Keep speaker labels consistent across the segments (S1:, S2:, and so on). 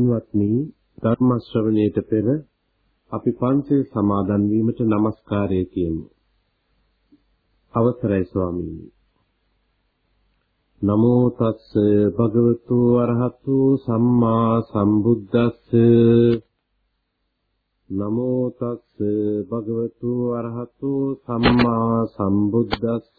S1: පින්වත්නි ධර්ම ශ්‍රවණයට පෙර අපි පන්සිල් සමාදන් වීමට নমස්කාරය කියමු. අවසරයි ස්වාමීනි. නමෝ තස්ස භගවතු අරහතු සම්මා සම්බුද්දස්ස නමෝ තස්ස භගවතු අරහතු සම්මා සම්බුද්දස්ස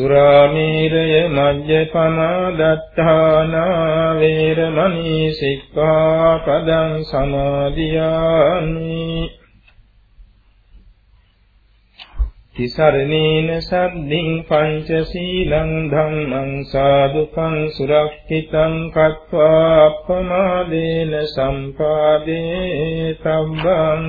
S2: සුරාමීරය මජ්ජපමා දත්තානා වේරමණී සික්ඛාපදං සමාදියාමි. තිසරණේන සද්ධින් පංචශීලං ධම්මං සාදුකං සුරක්ෂිතං කତ୍වා අප්පමාදේන සම්පාදේ තබ්බං.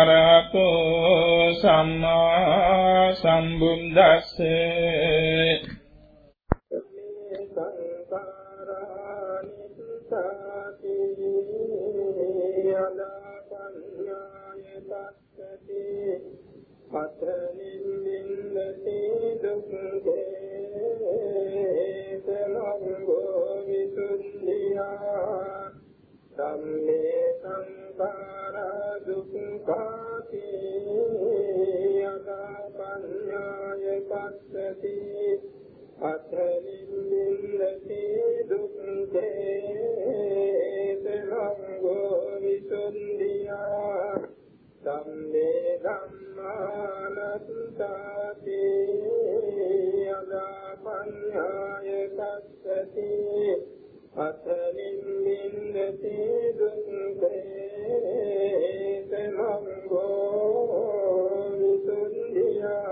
S2: අරහතෝ සම්මා සම්බුද්දස්සේ. පතනින්දින්නති දුක්ඛේ තමං ගෝ විසුද්ධියා ධම්මේ
S3: සංඛාරා දුක්ඛාති යදා පඤ්ඤාය පස්සති අත්ථනින්දින්දති දුක්ඛේ සමංගෝ විසුද්ධියා සම්මේ ධම්මානත්තාති යදා පඤ්ඤාය පස්සති අතනින්දින්දති දුක්ඛේ සමංගෝ විසුද්ධියාති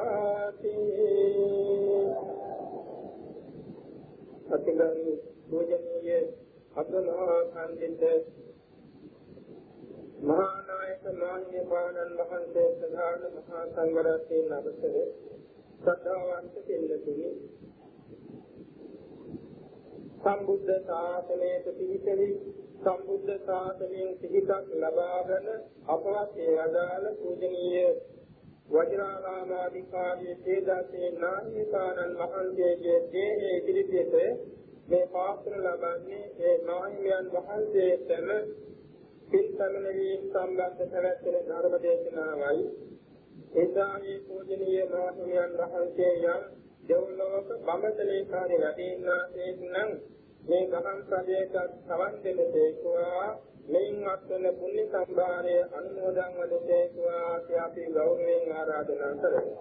S3: අතිගරු පූජනීය අබ්දුල්ලා පඬිත් මහා නායක මාන්‍ය පාණන් වහන්සේ ප්‍රධාන මහා සංඝරත්නයේ අවසරේ සද්ධාවන්ත පින්නතුනි සම්බුද්ධ ශාසනයට පිහිටවි. සම්බුද්ධ ශාසනයෙන් සිහිතක් ලබාගෙන අපවත් ඒ අදාළ පූජනීය වජිරාරාමාධිකාරී තේජසේ නාහිකානන් මහන්සියගේ දේහේ ඉදිරිපිට මේ පාත්‍ර ලබන්නේ ඒ මාහිමියන් වහන්සේටම පින්තමනවී සම්බන්ධ පැවැත්වෙන ධර්ම දේශනාවයි එදායේ පූජනීය මාහිමියන් වහන්සේ යම් දෙව්ලොවක බඹතලේ කාර්ය වැඩින්නාසේ නම් මේ ගහන් සදයක සවන් දෙනසේකවා මෙයින් අත්වන පුණ්‍ය සම්භාරය අනුමෝදන් වදසේකවා අපි ගෞරවයෙන් ආරාධනා කරමු.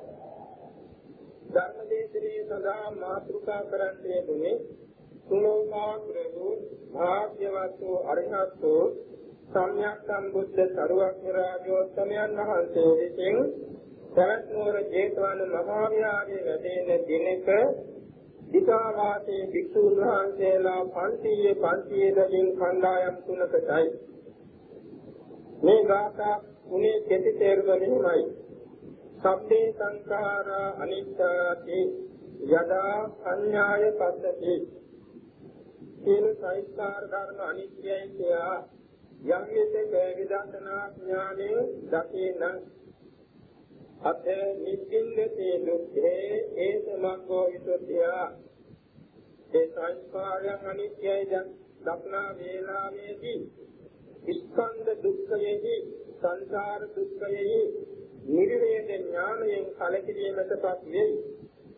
S3: ධර්මදේශනයේ සදා මාතෘකා කරන්නේ දුනේ සුලෝකාග්‍රවෝ භාග්‍යවත් වූ අරිහත් වූ සම්්‍යක් සම්බුද්ධ සරුවක්ඥ රාජෝත්තමයන් වහන්සේ විසින් සරත්නෝර ජේතවන මහා විහාරයේ වැඩෙන දිනක දිසාවාසී භික්ෂුන් වහන්සේලා 500 500 දෙකින් කණ්ඩායම් තුනකටයි. මේ ගාථා මුනේ කෙටි තේරුම මෙහිමයි සබ්බේ සංඛාරා අනිත්‍යති යදා සංඥාය පස්සති. සියලු සංස්කාර ධර්ම අනිත්‍යයි කියා යම් විටක විදර්ශනා ඥානෙ දකින අත නිසින්දේ දුක්ඛේ ඒසමග්ගෝ විසුද්ධිය ඒ සංස්කාරයන් අනිත්‍යයි දක්නා වේලාවේදී ස්කන්ධ දුක්ඛයෙහි සංසාර දුක්ඛයෙහි නිර්වේද ඥානයෙන් කලකිරීමටපත් වෙයි.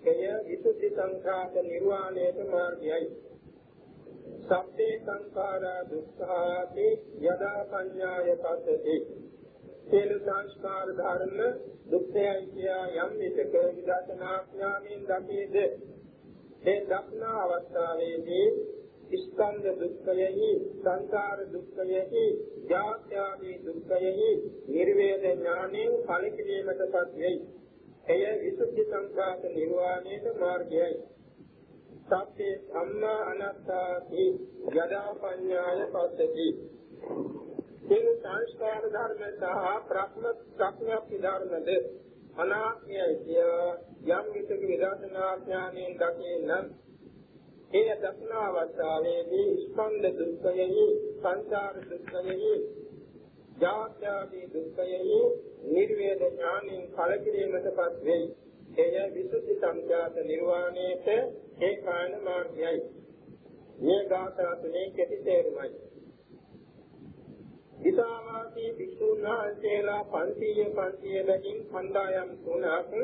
S3: එය විසුද්ධි සංඛාත නිර්වාණයට මාර්ගයයි. සබ්බේ සංඛාරා දුක්ඛාති යදා පඤ්ඤාය පස්සති. සියලු සංස්කාර ධර්ම දුක්ඛයයි කියා යම් විටක විදර්ශනා ඥානයෙන් දකීද ඒ දක්නා අවස්ථාවේදී ස්කන්ධ දුක්ඛයෙහි සංසාර දුක්ඛයෙහි ජාත්‍යාදී දුක්ඛයෙහි නිර්වේද ඥානයෙන් ඵලකිරීමටපත් වෙයි. එය විසුද්ධි සංඛාත නිර්වාණයට මාර්ගයයි. සත්‍ය සම්මා අනත්තාති යදා පඤ්ඤාය පස්සති. සියලු සංස්කාර ධර්ම සහ ප්‍රඥ ප්‍රඥාප්ති ධර්මද අනාත්මයයි කිය යම් විටක විදර්ශනා ඥානයෙන් දකින්න ඒ දක්නාවස්ථාවේදී ස්කන්ධ දුක්ඛයෙහි සංසාර දුක්ඛයෙහි ජාත්‍යාදී දුක්ඛයෙහි නිර්වේද ඥානින් කලකිරීමටපත් වෙයි. එය විසුද්ධි සංඛ්‍යාත නිර්වාණයට ඒකාන මාර්ගයයි. මේ ගාථා තුනේ කෙටි තේරුමයි. දිසාවාසී භික්ෂුන් වහන්සේලා 500 500 ලකින් කණ්ඩායම් තුනක්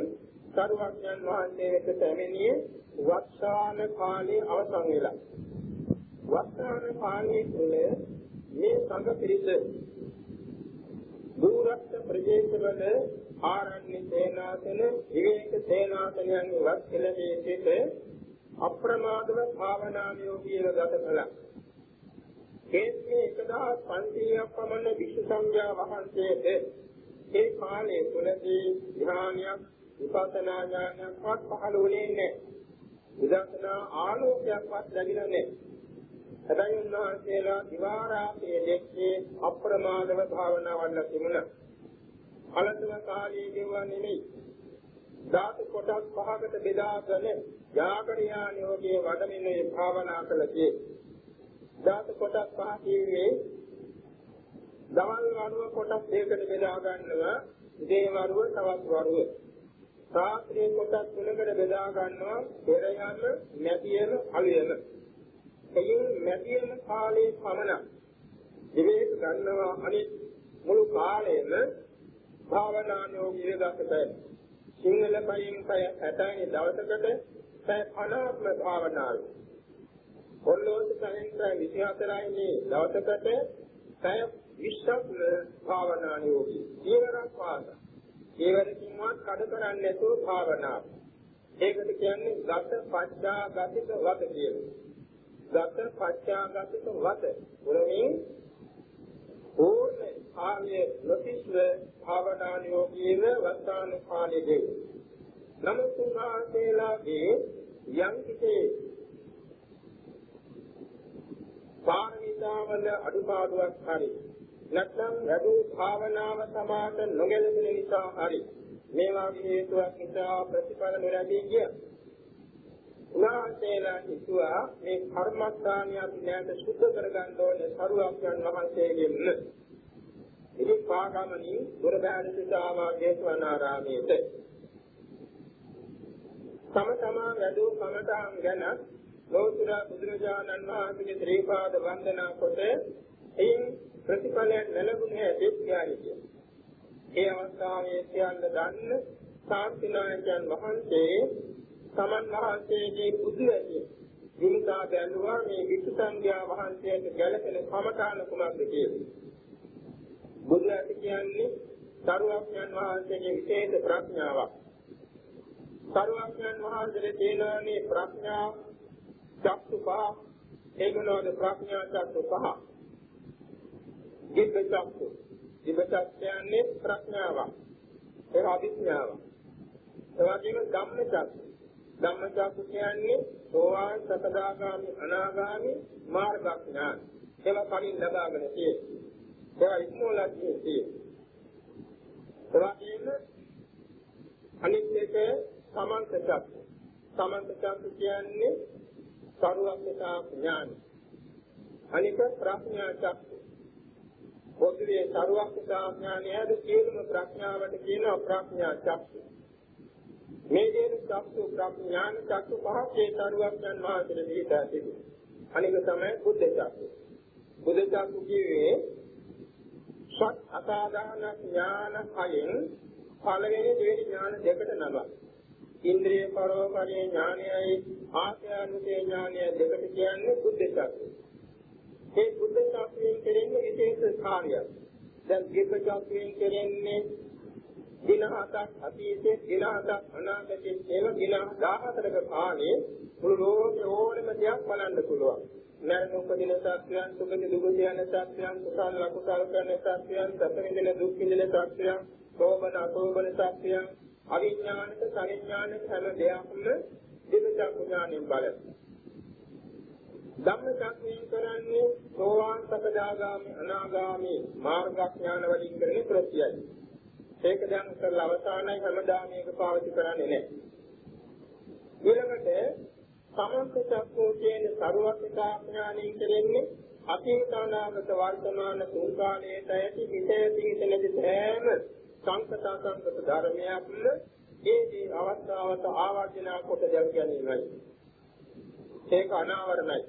S3: සරුවඥන් වහන්සේ වෙත පැමිණියේ වස්සාන කාලේ අවසන් වෙලා. වස්සාන කාලයේ තුල මේ සංඝ පිරිස දුරස්ත ප්‍රදේශවල ආරණ්‍ය සේනාසන විවේක සේනාසනයන් වත් කෙළේ සිට අප්‍රමාදව භාවනාමියෝගීව ගත කළා. ඒත්මේ 1500ක් පමණ විශ්ව සංඝයා වහන්සේට ඒ කාලයේ තුලදී ධ්‍යානයක් විපස්සනා ඥානයක්වත් පහළ වුණේ නැහැ. විදර්ශනා ආලෝකයක්වත් ලැබිලා නැහැ. හැබැයි උන්වහන්සේලා දිවාරාපයේ දෙක්කේ අප්‍රමාදව භාවනාවල් තිබුණා. අලතම කාලයේ ගෙවුවා නෙමෙයි. ධාතු කොටස් පහකට බෙදාගෙන යාකරියාන යෝගයේ වඩමිනේ භාවනා කළේ. ධාතු කොටස් පහ කියුවේ දවල් වරුව කොටස් දෙකකට බෙදා ගන්නවා. උදේ වරුව තවත් වරුව. රාත්‍රියේ කොටස් තුනකට බෙදා ගන්නවා. පෙර යන, මැදියම, අලුයම. එයින් මැදියම කාලයේ පමණ විවේක ගන්නවා අනිත් මුළු කාලෙම භාවනානුයෝගී දක්වතයි. සිංහල පයින් පය 60 දවසකට පැය 50ක්ම භාවනාවේ. කොල්ලෝස් පයින් පය 24යි මේ දවසකට පැය 20ක්ම භාවනානුයෝගී. ඊවරක් වාස. ඊවරකින්වත් කඩ කරන්නේ නැතුව භාවනාව. ඒකට කියන්නේ ගත පච්චාගතික වත කියලා. ගත පච්චාගතික වත. උරමින් ඕනේ ආර්ය නොතිස්ව භාවනානුයෝගීව වස්තාන කාලයේදී නමුත් උන්වහන්සේලාගේ යම් කිසි පාරමිතාවල අඩුපාඩුවක් හරි නැත්නම් වැඩි භාවනාව සමාත නොගැලපෙන නිසා හරි මේවා හේතුවක් නිසා ප්‍රතිඵල නොලැබී ගිය. උන්වහන්සේලා හිතුවා මේ කර්මස්ථානිය අපි නැවත සුද්ධ කරගන්න ඕනේ සරුවක්යන් වහන්සේගෙන්. ඉතින් පාගමනින් දුරබෑන සිතාවා ජේතවනාරාමයේද තම තමා වැඩූ කමඨාන් ගැන ලෝතර බුදුරජාණන් වහන්සේගේ ත්‍රි පාද වන්දනා කොට එයින් ප්‍රතිඵලයක් ලැබුණේ දෙත්‍යාරිය. ඒ අවස්ථාවේ සියල්ල දන්න සාන්තිනායකයන් වහන්සේ තමන් වහන්සේගේ බුදු ඇති විමුක්තා බැලුවා මේ විසු සංඝයා වහන්සේට ගැළපෙන කමඨාන කුමක්ද කියලා. බුදු ඇති කියන්නේ සරුවඥන් වහන්සේගේ විශේෂ ප්‍රඥාවක්. සරුවඥන් වහන්සේ දේනානේ ප්‍රඥා චක්සු පහ ඒකනෝද ප්‍රඥා චක්සු පහ. දිබ්බ චක්සු දිබ්බ චක්ෂයන්නේ ප්‍රඥාවක්. ඒක අභිඥාවක්. ඒ වගේම ධම්ම චක්සු ධම්ම චක්සු කියන්නේ සෝවාන් සකදාගාමි අනාගාමි මාර්ගඥාන. ඒවා කලින් ලබාගෙන තියෙන්නේ. ඒවා ඉක්මෝලා තියෙන්නේ. ඒ වගේම අනිත් එක සමන්ත චක්කු. සමන්ත චක්කු කියන්නේ සරුවක්ඥතා ඥාන. අනික ප්‍රඥා චක්කු. පොදුවේ සරුවක්ඥතා ඥානයද සියලුම ප්‍රඥාවට කියනවා ප්‍රඥා චක්කු. මේ දේ චක්කු ප්‍රඥාන චක්කු පහේ සරුවක්ඥන් වහන්සේ දීලා තිබෙනවා. අනික තමයි බුද්ධ චක්කු. බුද්ධ චක්කු කියවේ සත් අසාධාන ඥාන කයෙන් පළවෙනි දෙවෙනි ඥාන දෙකට නමක්. ඉන්ද්‍රිය පරෝපරේ ඥානයයි ආත්‍යානුසේ ඥානය දෙකට කියන්නේ බුද්ධ ශාස්ත්‍රය. මේ බුද්ධ ශාස්ත්‍රයෙන් කෙරෙන්නේ විශේෂ කාර්යයක්. දැන් දීප ශාස්ත්‍රයෙන් කෙරෙන්නේ දින හතක් අතීතයේ දින හතක් අනාගතයේ ඒව දින 14ක කාලේ මුළු ලෝකේ ඕනම දෙයක් බලන්න පුළුවන්. මරණ උපදින සත්‍යයන් සුගති දුගති යන සත්‍යයන් කුසල අකුසල කරන සත්‍යයන් සතර විඳින දුක් විඳින සත්‍යයන් සෝබන අසෝබන සත්‍යයන් අවිඥානික සංඥානික හැම දෙයක්ම දිවචක් ඥානෙන් බලන ධම්මචක්‍රයෙන් කරන්නේ සෝවාන් සකදාගාමි අනාගාමි මාර්ගඥාන වලින් කරන ප්‍රත්‍යයයි ඒක දැන් කරලා අවසානයි හැමදාම මේක පාවිච්චි කරන්නේ නැහැ. ඊළඟට සමන්ත චක්කෝ කියන සරුවක්තා ඥානයෙන් කරන්නේ අතීත අනාගත වර්තමාන තුන් කාලයට ඇති විශේෂ හිතෙනදි සෑම සංකත සංකත ධර්මයක්ම ඒ ඒ අවස්ථාවට ආවර්ජන කොට දැක් ගැනීමයි. ඒක අනාවරණයි.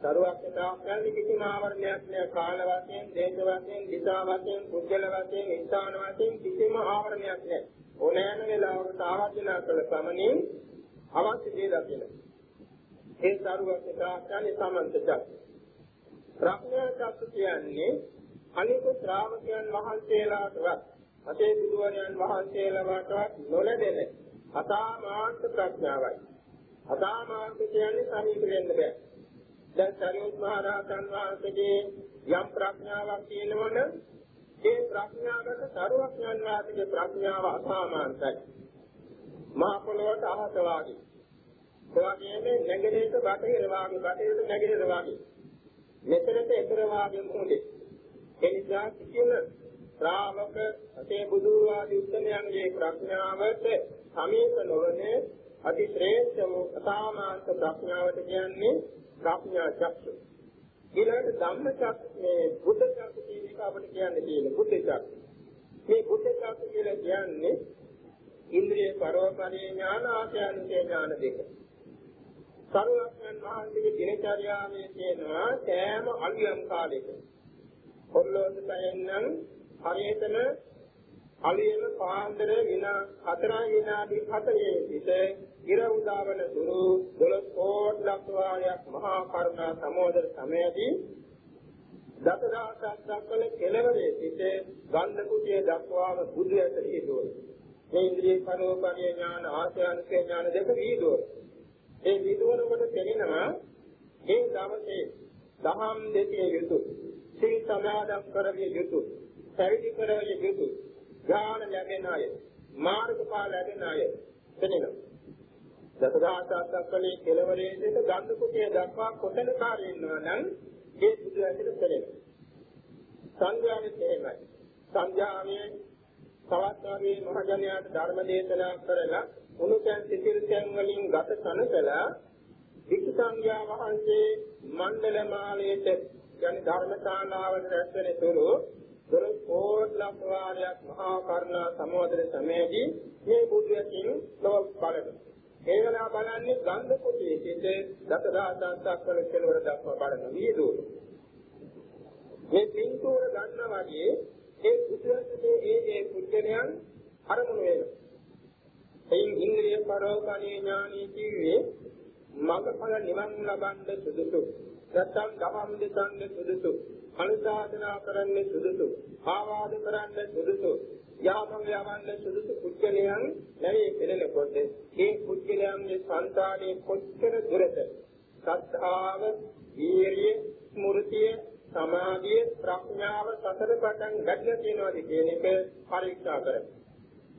S3: සරුවක්තා කියන්නේ කිසිම ආවරණයක් නෑ කාල වශයෙන්, දේශ වශයෙන්, දිශා වශයෙන්, පුද්ගල වශයෙන්, ස්ථාන වශයෙන් කිසිම ආවරණයක් නෑ. ඕනෑම වෙලාවකට ආවර්ජන කළ පමණින් අවශ්‍ය දේ දකිනවා. ඒ සරුවක්තා කියන්නේ සමන්ත චක්ක. ප්‍රඥා චක්ක කියන්නේ අනිකුත් ශ්‍රාවකයන් වහන්සේලාටවත් අපේ බුදුවරයන් වහන්සේලාටවත් නොලැබෙන අසාමාන්ත ප්‍රඥාවයි. අසාමාන්ත කියන්නේ සමීප වෙන්න බෑ. දැන් සරියුත් මහ රහතන් වහන්සේගේ යම් ප්‍රඥාවක් තියෙනවනම් ඒ ප්‍රඥාවට සරුවඥාන් වහන්සේගේ ප්‍රඥාව අසාමාන්තයි. මහ පොළොවට අහස වාගේ එවාගෙම නැගෙනහිර බටහිර වාගේ බටහිර නැගෙනහිර වාගේ මෙතනට එතර වාගේ මොහොතේ ඒ නිසා කිසිම ශ්‍රාවක අපේ බුදු ආදී උත්තමයන්ගේ ප්‍රඥාවට සමීප නොවන අති ශ්‍රේෂ්ඨ වූ අසාමාන්ත ප්‍රඥාවට කියන්නේ ප්‍රඥා චක්ෂු ඊළඟට ධම්ම චක්ෂු මේ බුද්ධ චක්ෂු කියන එක අපිට කියන්න තියෙන බුද්ධ චක්ෂු මේ බුද්ධ චක්ෂු කියලා කියන්නේ ඉන්ද්‍රිය පරෝපරේ ඥාන ආඛ්‍යානික ඥාන දෙක. සරුවක්යන් වහන්සේගේ දිනචර්යාවේ තියෙනවා සෑම අලියම් කාලයක. ඔර්ලෝසුකයෙන් නම් හරියටම අලියම පාන්දර විනා 4 විනාඩි 40 සිට ඉර උදාවන සුළු 12 කෝට් ලක්වාරයක් මහා කරුණා සමෝදර සමයදී දසදහසක් දක්වන කෙලවරේ සිට ගන්ධ කුටිය දක්වාම බුදු ඇත හිදුවන. මේ ඉන්ද්‍රිය පරෝපරිය ඥාන ආශ්‍රයන්සේ ඥාන දෙක විදුවන. ඒ විදුවනකොට තේරෙනවා මේ දවසේ දහම් දෙකේ යුතු සිල් සමාදන් කරවිය යුතු පැවිදි කරවිය යුතු ඥාන ලැබෙන අය මාර්ගඵල ලැබෙන අය තේරෙනවා. දසදහසක් දක්වලේ කෙලවරේ සිට ගන්ධ කුටිය දක්වා කොතන කාර්ය ඉන්නවා නම් ඒ බුදු ඇතුළත කරෙනවා. සංඥාවේ තේමයි. සංඥාවේ සවස්තාවේ මහජනයාට ධර්ම දේශනා කරලා උණුසැන් සිතිල්සැන් වලින් ගත සනසලා වික්ෂ සංඥා වහන්සේ මණ්ඩල මාලයට යන ධර්මශාලාවට රැස්වෙන තුරු දොළොස් කෝට් ලක්ෂ වාරයක් මහා කරුණා සමෝදර සමයේදී මේ බුදු ඇතින් ලොව බලනවා. ඒ වෙලාව බලන්නේ ගන්ධ කුටියේ සිට දසදහසක් වල කෙලවර දක්වා බලන විදුර. මේ පින්තූර ගන්න වගේ ඒ කුසලයේ ඒ ඒ කුජලයන් අරමුණු වෙනවා. එයින් ඉන්ද්‍රිය පරෝපණී ඥානී කිව්වේ මගඵල නිවන් ලබන්න සුදුසු. නැත්නම් ගමම් දෙසන්න සුදුසු. අනුශාසනා කරන්න සුදුසු. ආවාද කරන්න සුදුසු. යාමං යවන්න සුදුසු කුජලයන් නැවේ පෙළෙනකොට ඒ කුජලයන්ගේ සංතානයේ කොච්චර දුරද සත්‍තාව, වීරිය, ස්මෘතිය, සමාධිය, ප්‍රඥාව සතර පටන් ගැටලා තියෙනවාද කියන එක පරීක්ෂා කරනවා.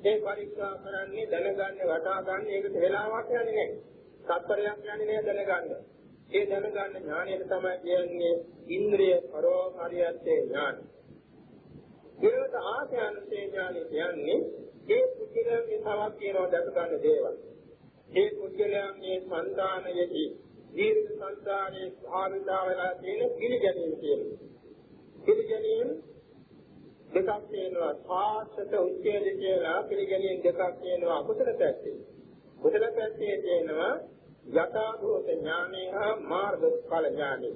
S3: ඒ පරීක්ෂා කරන්නේ දැනගන්න වටා ගන්න ඒකට වෙලාවක් යන්නේ නැහැ. සත්පරයක් යන්නේ නැහැ දැනගන්න. ඒ දැනගන්න ඥානයට තමයි කියන්නේ ඉන්ද්‍රිය පරෝහාරියත්තේ ඥානයි. ඊළඟට ආඛ්‍යානසේ ඥානය කියන්නේ ඒ පුද්ගලයන්ගේ තවක් කියනවා දැක ගන්න දේවල්. ඒ පුද්ගලයන්ගේ సంతානයේදී දීර්ඝ සංසාරේ භාවිතා වෙලා තියෙන පිළිගැනීම කියනවා. පිළිගැනීම දෙකක් තියෙනවා සාසත උච්ඡේද කියලා පිළිගැනීම දෙකක් තියෙනවා අකුසල පැත්තේ. කුසල පැත්තේ තියෙනවා යථා භූත ඥානය හා මාර්ගඵල ඥානය.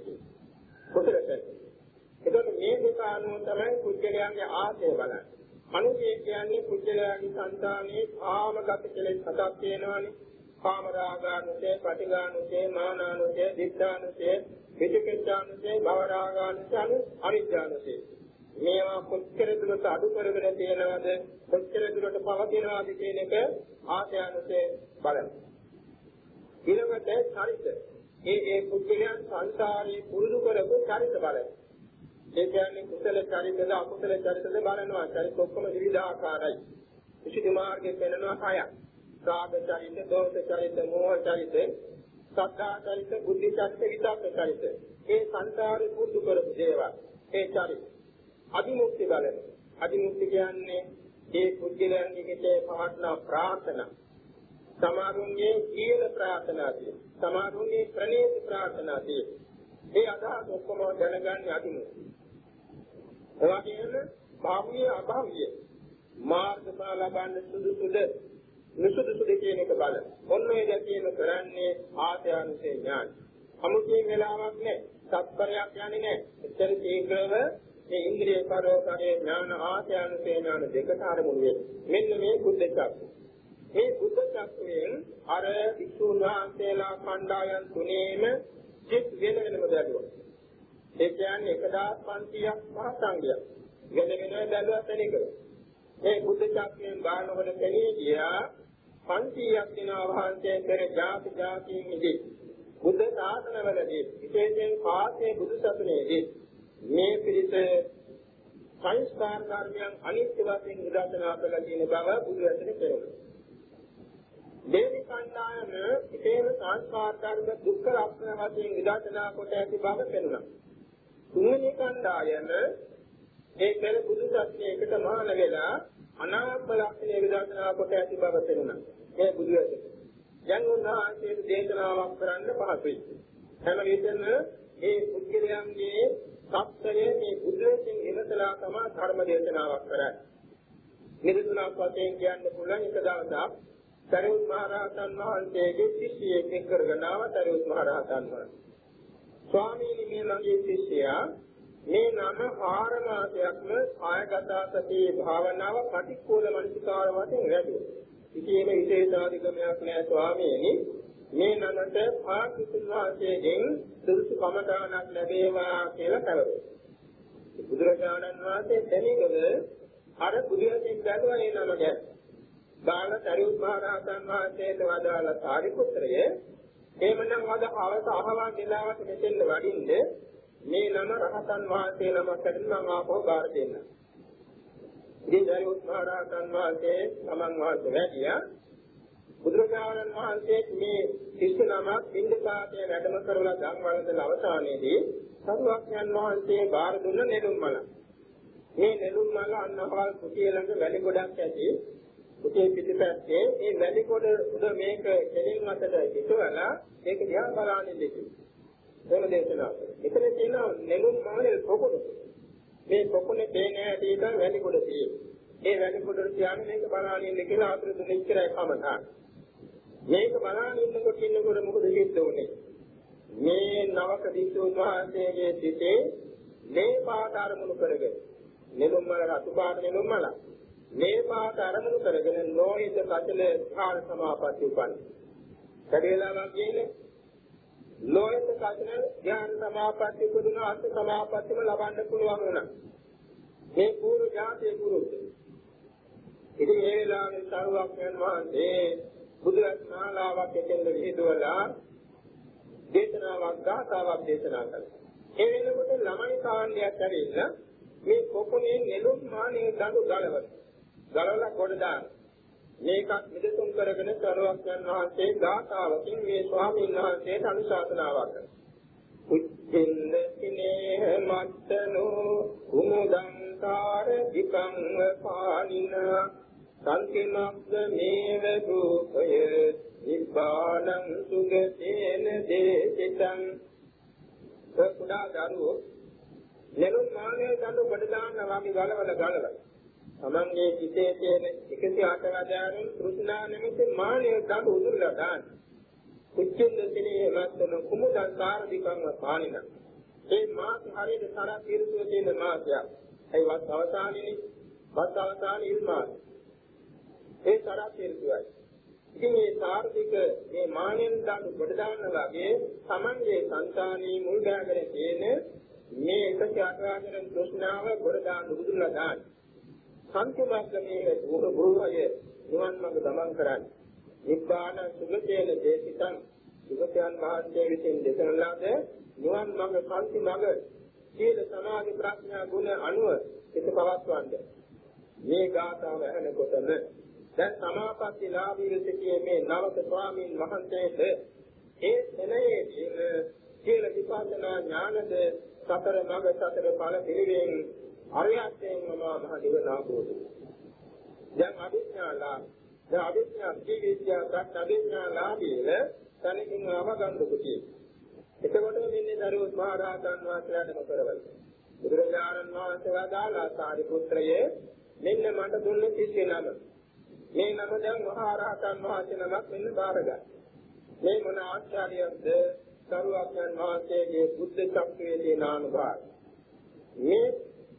S3: කුසල පැත්තේ එතකොට මේ දෙක අනුව තමයි කුජලයන්ගේ ආශය බලන්නේ. අනුශය කියන්නේ කුජලයන්ගේ సంతානයේ කාමගත කෙලෙස් හතක් තියෙනවානේ. කාම රාගානුසය, පටිඝානුසය, මානානුසය, දිත්තානුසය, විචිකිච්ඡානුසය, භව රාගානුසය, අනිත්‍යානුසය. මේවා කොච්චර දුරට අඩු කරගෙන තියෙනවද කොච්චර දුරට පවතිනවද කියන එක ආශයානුසය බලන්න. ඊළඟට චරිත. ඒ ඒ පුද්ගලයන් සංසාරේ පුරුදු කරපු චරිත බලන්න. ඒ කියන්නේ කුසල චරිතද අකුසල චරිතද බලනවා. චරිත ඔක්කොම විවිධාකාරයි. විසුද්ධි මාර්ගයේ පෙන්වනවා හයක්. රාග චරිත, දෝෂ චරිත, මෝහ චරිත, සද්ධා චරිත, බුද්ධි චරිත, විතක්ක චරිත. ඒ සංසාරේ පුරුදු කරපු දේවල්. ඒ චරිත. අදිමුක්ති බලන. අදිමුක්ති කියන්නේ ඒ පුද්ගලයන්ගේ පවත්නා ප්‍රාර්ථනා. සමාරුන්ගේ ජීවන ප්‍රාර්ථනාදී. සමාරුන්ගේ ප්‍රණීත ප්‍රාර්ථනාදී. ඒ අදහස් ඔක්කොම දැනගන්න අදිමුක්ති. එවැගේම භාවීය අභාවීය මාර්ගඵල ලබන්න සුදුසුද නුසුදුසුද කියන එක බලන. ඔන්න ඒ දැකීම කරන්නේ ආත්‍යානුසේ ඥාන. අමුතියෙන් වෙලාවක් නැහැ. සත්පරයක් යන්නේ නැහැ. එතන ශීඝ්‍රව මේ ඉන්ද්‍රිය පරෝපරේ ඥාන ආත්‍යානුසේ ඥාන දෙකට අරමුණු වෙනවා. මෙන්න මේ බුද්ධ චක්කය. මේ බුද්ධ චක්කයෙන් අර විසුණු වහන්සේලා කණ්ඩායම් තුනේම සිත් වෙන වෙනම බැලුවා. ඒ කියන්නේ 1500ක් මහ සංඝයා. වෙන වෙන බැලුවා තනිකර. මේ බුද්ධ ශාස්ත්‍රයෙන් බාහනවල තැනී ගියා 500ක් දිනා වහන්සේ පෙර ජාති ජාතියින් ඉදී. බුද්ධ ශාසනවලදී විශේෂයෙන් පාසේ බුදු සසුනේදී මේ පිළිස සංස්කාර ධර්මයන් අනිත්‍ය වශයෙන් විදර්ශනා කළ කියන බව බුදු වචනේ පෙරළුවා. දේවි කණ්ඩායම ඉතේම සංස්කාර ධර්ම දුක්ඛ ලක්ෂණ වශයෙන් විදර්ශනා කොට ඇති බව පෙනුණා. තුන්වෙනි කණ්ඩායම ඒ පෙර බුදු සත්‍යයකට මහාන වෙලා අනාත්ම ලක්ෂණය විදර්ශනා කොට ඇති බව පෙනුණා. මේ බුදු ඇත. දැන් උන්වහන්සේ දේශනාවක් කරන්න පහසුයි. හැම විටම ඒ පුද්ගලයන්ගේ සත්‍යය මේ බුදුරජාණන් ඉවසලා තමයි ධර්ම දේශනාවක් කරන්නේ. නිරුතුණක් වශයෙන් කියන්න පුළුවන් එක දවසක් සරියුත් මහ රහතන් වහන්සේගේ ශිෂ්‍යයෙක් එක්ක කරගෙන ආව සරියුත් මහ රහතන් වහන්සේ. ස්වාමීනි මේ මගේ ශිෂ්‍යයා මේ නම හාර මාසයක්ම කායගත සති භාවනාව ප්‍රතිකූල මනසිකාර වශයෙන් වැඩි. ඉතින් මේ විශේෂාධිකමයක් නෑ ස්වාමීනි. මේ නමට පාකිතුන් වාසයෙන් සුදුසු කමඨාණක් ලැබේවා කියලා කරවෝ. බුදුරජාණන් වහන්සේ දෙනිගල අර බුදුරජාණන් බැලුවා මේ නම ගැන. බාල සරියුත් මහ රහතන් වහන්සේට වදාළ සාරිපුත්‍රය එහෙමනම් අද අවස අහවා දිලාවට මෙතෙන්ද වඩින්න මේ නම රහතන් වහන්සේ නමකට මම ආපහු බාර දෙන්න. ඉතින් සරියුත් මහ රහතන් වහන්සේ තමන් වහන්සේ වැඩියා බුදුරජාණන් වහන්සේ මේ ශිෂ්‍ය නමක් බින්දකාතේ වැඩම කරලා ධම්මවන්දන අවසානයේදී සරුවක්යන් වහන්සේ බාර දුන්න නෙළුම් මල. මේ නෙළුම් මල අන්නවල් කුටිය ළඟ වැලි ගොඩක් ඇති. කුටිය පිටිපැත්තේ මේ වැලි ගොඩ උඩ මේක කෙලින් අතට ඉතවලා ඒක දිහා බලන්නේ දෙකයි. එන දේශනාව. එතන තියෙන නෙළුම් මලේ පොකුණ. මේ පොකුණේ පේන ඇටි ඉඳන් වැලි ගොඩ තියෙන්නේ. ඒ වැලි ගොඩ කියන්නේ මේක බලන්නේ ඉන්න කියලා අතර දුන්න ඉච්චරයි කමනා. මේක බලන්නේ ඉන්නකොට ඉන්නකොට මොකද හිත උනේ? මේ නවක විසුන් වහන්සේගේ සිතේ මේ පාට අරමුණු කරගෙන නෙළුම් මල රතු පාට නෙළුම් මල මේ පාට අරමුණු කරගෙන නොහිත කචල කාල සමාපatti උපන්. කඩේලාවක් කියන්නේ නොහිත කචල ඥාන සමාපatti පුදුන අර්ථ සමාපත්තිම ලබන්න පුළුවන් වුණා. මේ පූර්ව ඥාතිය පුරුද්ද. ඉතින් මේ වෙලාවේ සරුවක් යන වහන්සේ බුදුරත්නාලාවක් එතෙන්ද විහිදුවලා දේශනාවක් ගාථාවක් දේශනා කළා. ඒ වෙනකොට ළමයි කාණ්ඩයක් ඇවිල්ලා මේ කොකුනේ නෙළුම් මානේ දඬු ගලවන. ගලවලා කොට දාන. මේකත් මෙදතුම් කරගෙන සරුවක්යන් වහන්සේ ගාථාවකින් මේ ස්වාමීන් වහන්සේට අනුශාසනාවක් කළා. උච්චින්ද සිනේහ මත්තනෝ කුමුදං කාර විකං පානිනා සංකිමක්ද මේව රූපය නිබ්බානං සුගතේන දේසිතං කුඩා දරුවෝ නෙළුම් මානේ දඬු කොට දාන්න වගේ ගලවල ගලවල තමන්ගේ සිතේ තියෙන 108 වදාරින් තෘෂ්ණා නිමිති මානේ දඬු උදුරලා දාන්න. කුච්චින්ද සිනේ මත්තන කුමුදං කාර්දිකං පානින ඒ මාස හරියට තරහ తీරුවේ තියෙන මාසයක් ඒ වත් අවසානයේ වත් අවසානයේ ඉල් මාස ඒ තරහ తీරුවයි ඉතින් මේ සාර්ථික මේ මානෙන් දාන කොට දාන්න වගේ Tamange සංසානී මුල් බෑගෙන තියෙන මේ එක චාකාගෙන තෘෂ්ණාව කොට දාන්න. බුදුලා දාන්න. සංකේමස්කමේ දුර බුරුය නිවන් මඟ ගමන් කරන්නේ. නිබ්බාන සුගතේන දේශිතං සුගතයන් වහන්සේ විසින් දේශන ලද නිවන් මඟ සම්ති මඟ සීල සමාධි ප්‍රඥා ගුණ අනුව හිත පවත්වන්නේ. මේ ගාථාව ඇහෙනකොටම දැන් සමාපatti ලාභී සිටියේ මේ නවක ස්වාමීන් වහන්සේට ඒ සෙනෙහේදී සීල විපස්සනා ඥානද සතර මඟ සතර ඵල පිළිවෙන් අරියත්යෙන් මම මහ නිවන ආબોධ දැන් අභිඥාලා දැන් අභිඥා ජීවිතය ප්‍රඥා අභිඥා ලාභීව තනිකින් අවගන්න කුටි එතකොට මෙන්නේ දරුවෝ මහ රහතන් වහන්සේලාටම කරවල බුදුරජාණන් වහන්සේ වදාලා සාරිපුත්‍රයේ මෙන්න මට දුන්න ශිෂ්‍ය නම මේ නම දැන් මහා රහතන් වහන්සේ නමක් වෙන්න බාරගන්න. මේ මොන ආචාර්යයක්ද? සරුවක්යන් වහන්සේගේ බුද්ධ ශක්තියේ තියෙන අනුභවය. මේ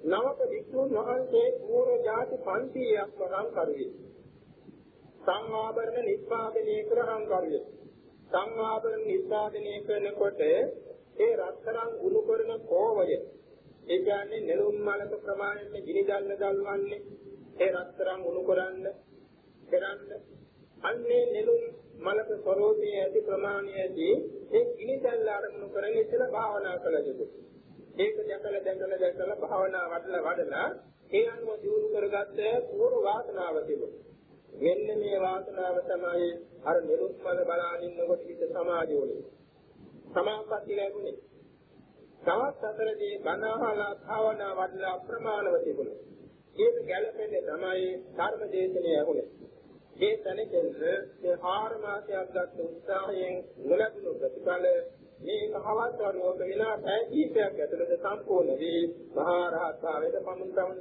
S3: නවක වික්ෂුන් වහන්සේ පූර්ව ಜಾති 500ක් වරන් කරුවේ. සංආභරණ නිස්පාදනය කරහන් කරුවේ. සංආභරණ නිස්පාදනය කරනකොට ඒ රත්තරන් උණු කරන කෝවය ඒ කියන්නේ නෙළුම් මලක ප්‍රමාණයට ගිනි දල්ල දල්වන්නේ ඒ රත්තරන් උණු කරන්නේ කරන්න අන්නේ නෙළුම් මලක ස්වરૂපයේ ඇති ප්‍රමාණයදී ඒ ගිනි දැල්ල අරමුණු කරගෙන ඉතල භාවනා කළ යුතුයි. ඒක දැකලා දැකලා දැකලා භාවනා වඩලා වඩලා ඒ අනුව දියුණු කරගත්ත පූර්ව වාසනාව තිබුණා. මෙන්න මේ වාසනාව තමයි අර නෙළුම් මල බලානින්නකොට හිත සමාධිය උනේ. සමාපatti ලැබුණේ. තවත් අතරදී බණහලා භාවනා වඩලා අප්‍රමාණව තිබුණා. ඒක ගැළපෙන්නේ තමයි ධර්ම දේශනේ ඇහුනේ. ඒ තැනකෙන් මේ ආර මාසයක් ගත උත්සාහයෙන් නොලැබුණු ප්‍රතිඵල මේ කහවත් වරුවක විනා පැය කිහිපයක් ඇතුළත සම්පූර්ණ වී මහා රහත්භාවයට පමුණුවන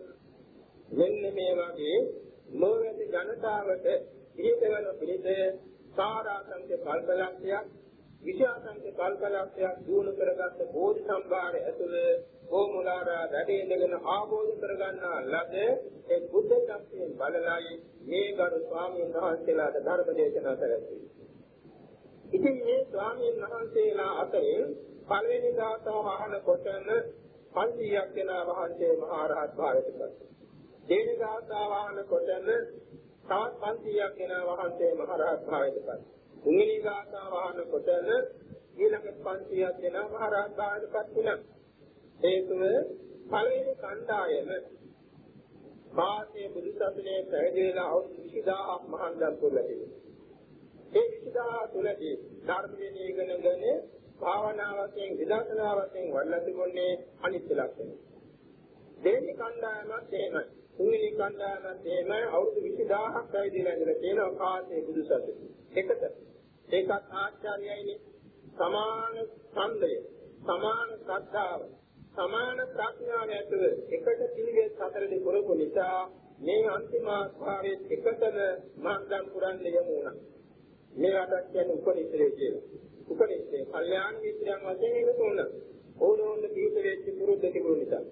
S3: මෙන්න මේ වගේ ලෝකයේ ජනතාවට ඉහිතවන පිළිද සාරාංශක කල්පලක්ෂයක් විශාසංක කල්පලක්ෂයක් දිනු කරගත්ත බෝධි සම්භාරය ඇතුළේ ඕමුලාරා වැඩේ ඉඳගෙන ආબોධ කරගන්නා ලද ඒ බුද්ධ ශක්තියෙන් බලලයි මේ ගරු ස්වාමීන් වහන්සේලාට ධර්ම දේශනා කරන්නේ. ඉතින් මේ ස්වාමීන් වහන්සේලා අතරින් පළවෙනි දාතාව අහන කොටන 500ක් දෙනා වහන්සේ මහා රහත් භාවයට පත්. දෙවෙනි දාතාව අහන කොටන තවත් 500ක් දෙනා වහන්සේ මහා රහත් භාවයට පත්. තුන්වෙනි දාතාව අහන කොටන ඊළඟ 500ක් දෙනා මහා රහත් භාවයට පත් වුණා. හේතුව පළවෙනි කණ්ඩායම පාසේ බුදුසසුනේ පැවිදිලා අවුරුදු 20000ක් මහන්දම් පුරලා තිබෙනවා. ඒ 20000 තුලදී ධර්මයෙන් ඉගෙනගෙන භාවනාවකින් විදර්ශනාවකින් වඩලා තිබුණේ අනිත්‍ය ලක්ෂණය. දෙවෙනි කණ්ඩායමත් එහෙමයි. තුන්වෙනි කණ්ඩායමත් එහෙමයි අවුරුදු 20000ක් පැවිදිලා ඉඳලා තියෙනවා පාසේ බුදුසසුනේ. එකට ඒකත් ආචාර්යයිනේ සමාන ඡන්දය සමාන ශ්‍රද්ධාව සමාන ප්‍රඥාව ඇතුව එකට පිළිවෙත් හතරේ පුරපු නිසා මේ අන්තිම ආස්වාවේ එකතම මහන්දම් පුරන්න යමු වුණා. මේ අදක් කියන්නේ උපනිෂදේ කියලා. උපනිෂදේ කල්යාණ මිත්‍රයන් වශයෙන් ඒක තුන. ඕනෝන්න දීපෙච්ච පුරුද්ද තිබුණ නිසා.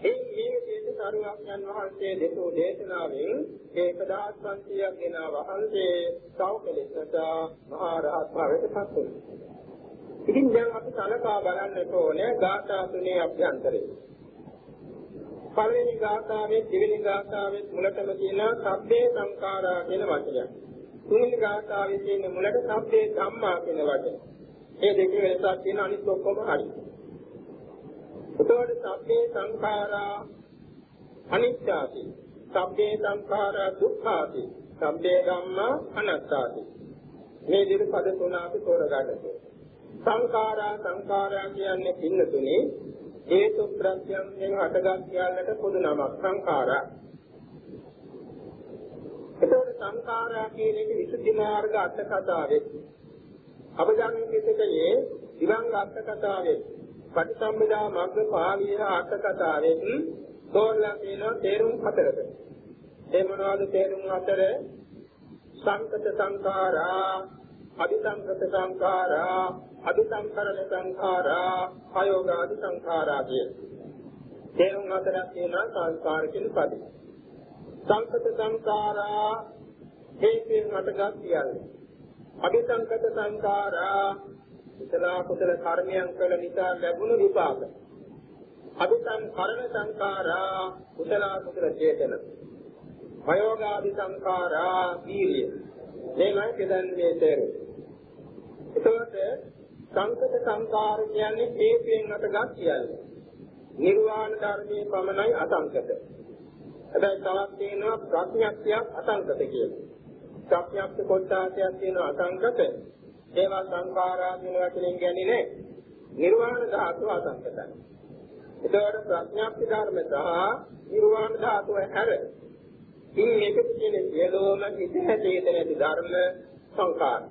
S3: ඒ මේ විදිහට සරුවක්යන් වහන්සේ දෙසෝ දේශනාවෙන් 1500ක් දෙන වහන්සේ සෞඛලෙසට මහා රහත් භාවයට පත් වුණා. ඉතින් දැන් අපි සලකා බලන්නට ඕනේ ගාථා තුනේ අභ්‍යන්තරය. පළවෙනි ගාථාවේ දෙවෙනි ගාථාවේ මුලටම තියෙන සබ්බේ සංඛාරා කියන වචනය. තුන්වෙනි ගාථාවේ තියෙන මුලට සබ්බේ ධම්මා කියන වචනය. මේ දෙකේ වෙනසක් තියෙන අනිත් ඔක්කොම හරි. එතකොට සබ්බේ සංඛාරා අනිත්‍යාති. සබ්බේ සංඛාරා දුක්ඛාති. සබ්බේ ධම්මා අනාත්තාති. මේ දෙක පද තුන අපි තෝරගන්න ඕනේ. සංඛාරා සංඛාරා කියන්නේ පින්නතුනේ හේතු ප්‍රත්‍යයෙන් හටගත් කියන්නට පොදු නමක් සංඛාරා. එතකොට සංඛාරා කියන එක විසුද්ධි මාර්ග අර්ථ කතාවේ අපජානන පිටකයේ ඉලංග අර්ථ කතාවේ පටිසම්භිදා මග්ග පාළිය අර්ථ කතාවේ තෝරලා තියෙන තේරුම් හතරක. ඒ මොනවද තේරුම් හතර? සංකත සංඛාරා, අபிසංකත සංඛාරා, අபிසංකරණ සංඛාරා, අයෝගාදි සංඛාරා කිය. තේරුම් හතරක් තියෙනවා සංස්කාර කියන පදේ. සංකත සංඛාරා හේතුන් හටගත් කියන්නේ. අபிසංකත සංඛාරා කුසල කුසල කර්මයන් කළ නිසා ලැබුණු විපාක. අபிසංකරණ සංඛාරා කුසල කුසල චේතන. අයෝගාදි සංඛාරා වීර්ය. මේමයි කියන්නේ තේරුම. එතකොට සංකත සංකාර කියන්නේ හේතුයෙන් හටගත් කියන්නේ. නිර්වාණ ධර්මයේ පමණයි අසංකත. හැබැයි තවත් තියෙනවා ප්‍රඥාක්තියක් අසංකත කියලා. ප්‍රඥාක්ති කොටසක් තියෙනවා අසංකත. ඒවා සංඛාරා කියන වචනෙන් කියන්නේ නෑ. නිර්වාණ ධාතුව අසංකතයි. ඒතකොට ප්‍රඥාක්ති ධර්ම සහ නිර්වාණ ධාතුව හැර ඉන් එකතු කියන සියලුම හිත හැදෙන ධර්ම සංඛාර.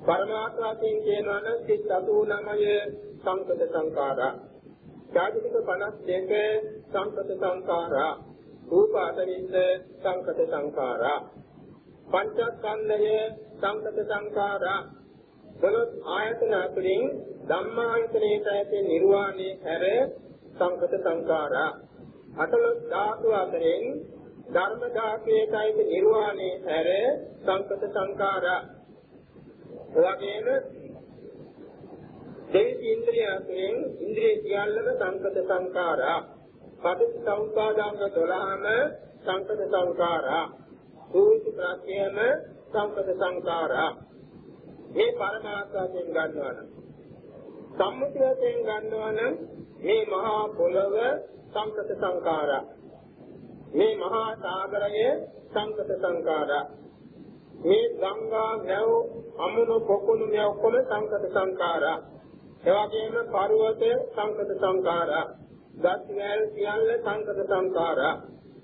S3: පරමාර්ථ වශයෙන් කියනවා නම් සිත් 89 සංකත සංඛාරා. ජාතික 52 සංකත සංඛාරා. රූප 40 සංකත සංඛාරා. පංචස්කන්ධය සංකත සංඛාරා. දලොත් ආයතන අතරින් ධම්මායතනයේ ඇති නිර්වාණය හැර සංකත සංඛාරා. අතලොත් ධාතු අතරින් ධර්ම ධාතුයේ ඇති නිර්වාණය හැර සංකත සංඛාරා. එවැගේම දෙවි ඉන්ද්‍රියයන් ඉන්ද්‍රිය සියල්ලම සංකත සංඛාරා. පටිච්චසමුප්පාදාංග 12ම සංකත සංඛාරා. සූති ප්‍රත්‍යයම සංකත සංඛාරා. මේ පරමාර්ථයෙන් ගන්නවා නම් සම්මුතියෙන් ගන්නවා නම් මේ මහා පොළව සංකත සංඛාරා. මේ මහා සාගරය සංකත සංඛාරා. මේ ගංගා නැව් අමුණු පොකුණු මේ ඔක්කොම සංකත සංඛාරා. ඒ වගේම පර්වතය සංකත සංඛාරා. ගස්වැල් සියල්ල සංකත සංඛාරා.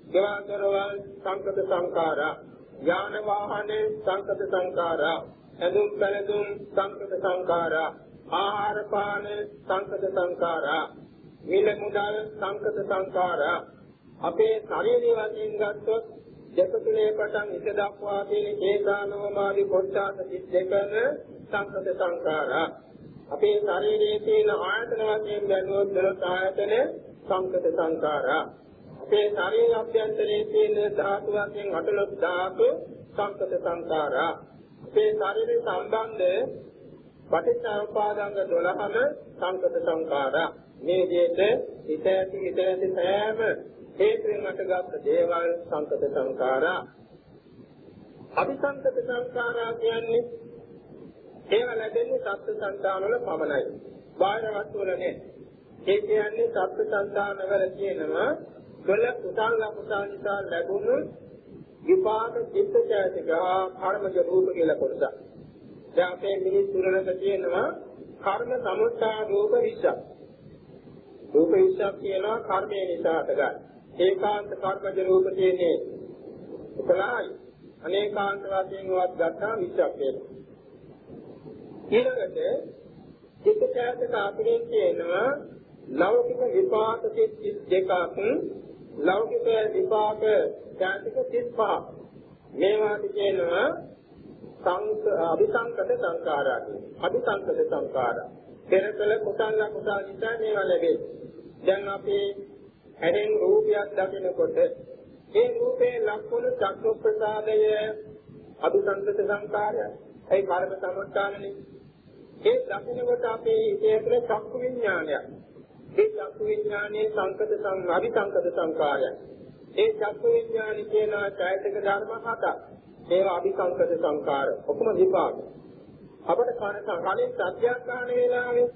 S3: ගෙවන්දරවල් සංකත සංඛාරා. යාන වාහන සංකත සංඛාරා. ඇඳුම් පැළඳුම් සංකත සංඛාරා. ආහාර පාන සංකත සංඛාරා. මිල මුදල් සංකත සංඛාරා. අපේ ශරීරය වශයෙන් ගත්තොත් දෙපතුලේ පටන් ඉත දක්වා තියෙන කේසානෝමාදී කොට්ටාස 32න සංකත සංඛාරා අපේ ශරීරයේ තියෙන ආයතන වශයෙන් බැලුවොත් දලත් ආයතන සංකත සංඛාරා. අපේ ශරීර අභ්‍යන්තරයේ තියෙන ධාතු වශයෙන් අටලොස් ධාතු සංකත සංඛාරා. අපේ ශරීර සම්බන්ධ පටිච්චසමුපාදාංග 12ම සංකත සංඛාරා. මේ විදිහට හිත ඇති හිත ඇති සෑම හේතුන් අටගත් දේවල් සංකත සංඛාරා. අபிසංකත සංඛාරා කියන්නේ ඒව ලැබෙන්නේ සත්‍ය සංතාන වල පමණයි බාහිර වස්තු වල නෙවෙයි ඒ කියන්නේ සත්‍ය සංතාන වල කියනවා කළ කුසල කුසල නිසා ලැබුණු විපාක චිත්ත චෛතසික කර්මජ රූප කියලා කොටස. දැන් අපේ මිනිස් තුරලක තියෙනවා කර්ම සමුත්ථා රූප 20ක්. රූප 20ක් කියනවා කර්මය නිසා හටගන්න. ඒකාන්ත කර්මජ රූප තියෙන්නේ 11යි. අනේකාන්ත වශයෙන් වත් ගත්තා 20ක් වෙනවා. ඊළඟට චිත්තචෛතක අතුරෙන් කියනවා ලෞකික විපාක 32ක් ලෞකික විපාක චෛතක 35ක් මේවාට කියනවා සංස අபிසංකත සංඛාරා කියනවා අபிසංකත සංඛාරා. පෙරකල කුසල කුසල නිසා මේවා ලැබේ දැන් අපි ඇහෙන් රූපයක් දකිනකොට ඒ රූපේ ලක්ෂණ චක්ක ප්‍රසාදය අபிසංකත සංඛාරය. ඒ කාර්ම සමුත්ථානනේ ඒ දකිනකොට අපේ හිතේ ඇතුලේ චක්කු විඥානයක් ඒ චක්කු විඥානයේ සංකත සංඝාරි සංකත සංකාරය ඒ චක්කු විඥානි කියන ඡායතක ධර්ම හතක්. ඒවා අபிසංකත සංකාර. ඔක්කොම විපාක. අපට කන කලින් සත්‍යයක් ගන්න වෙලාවේ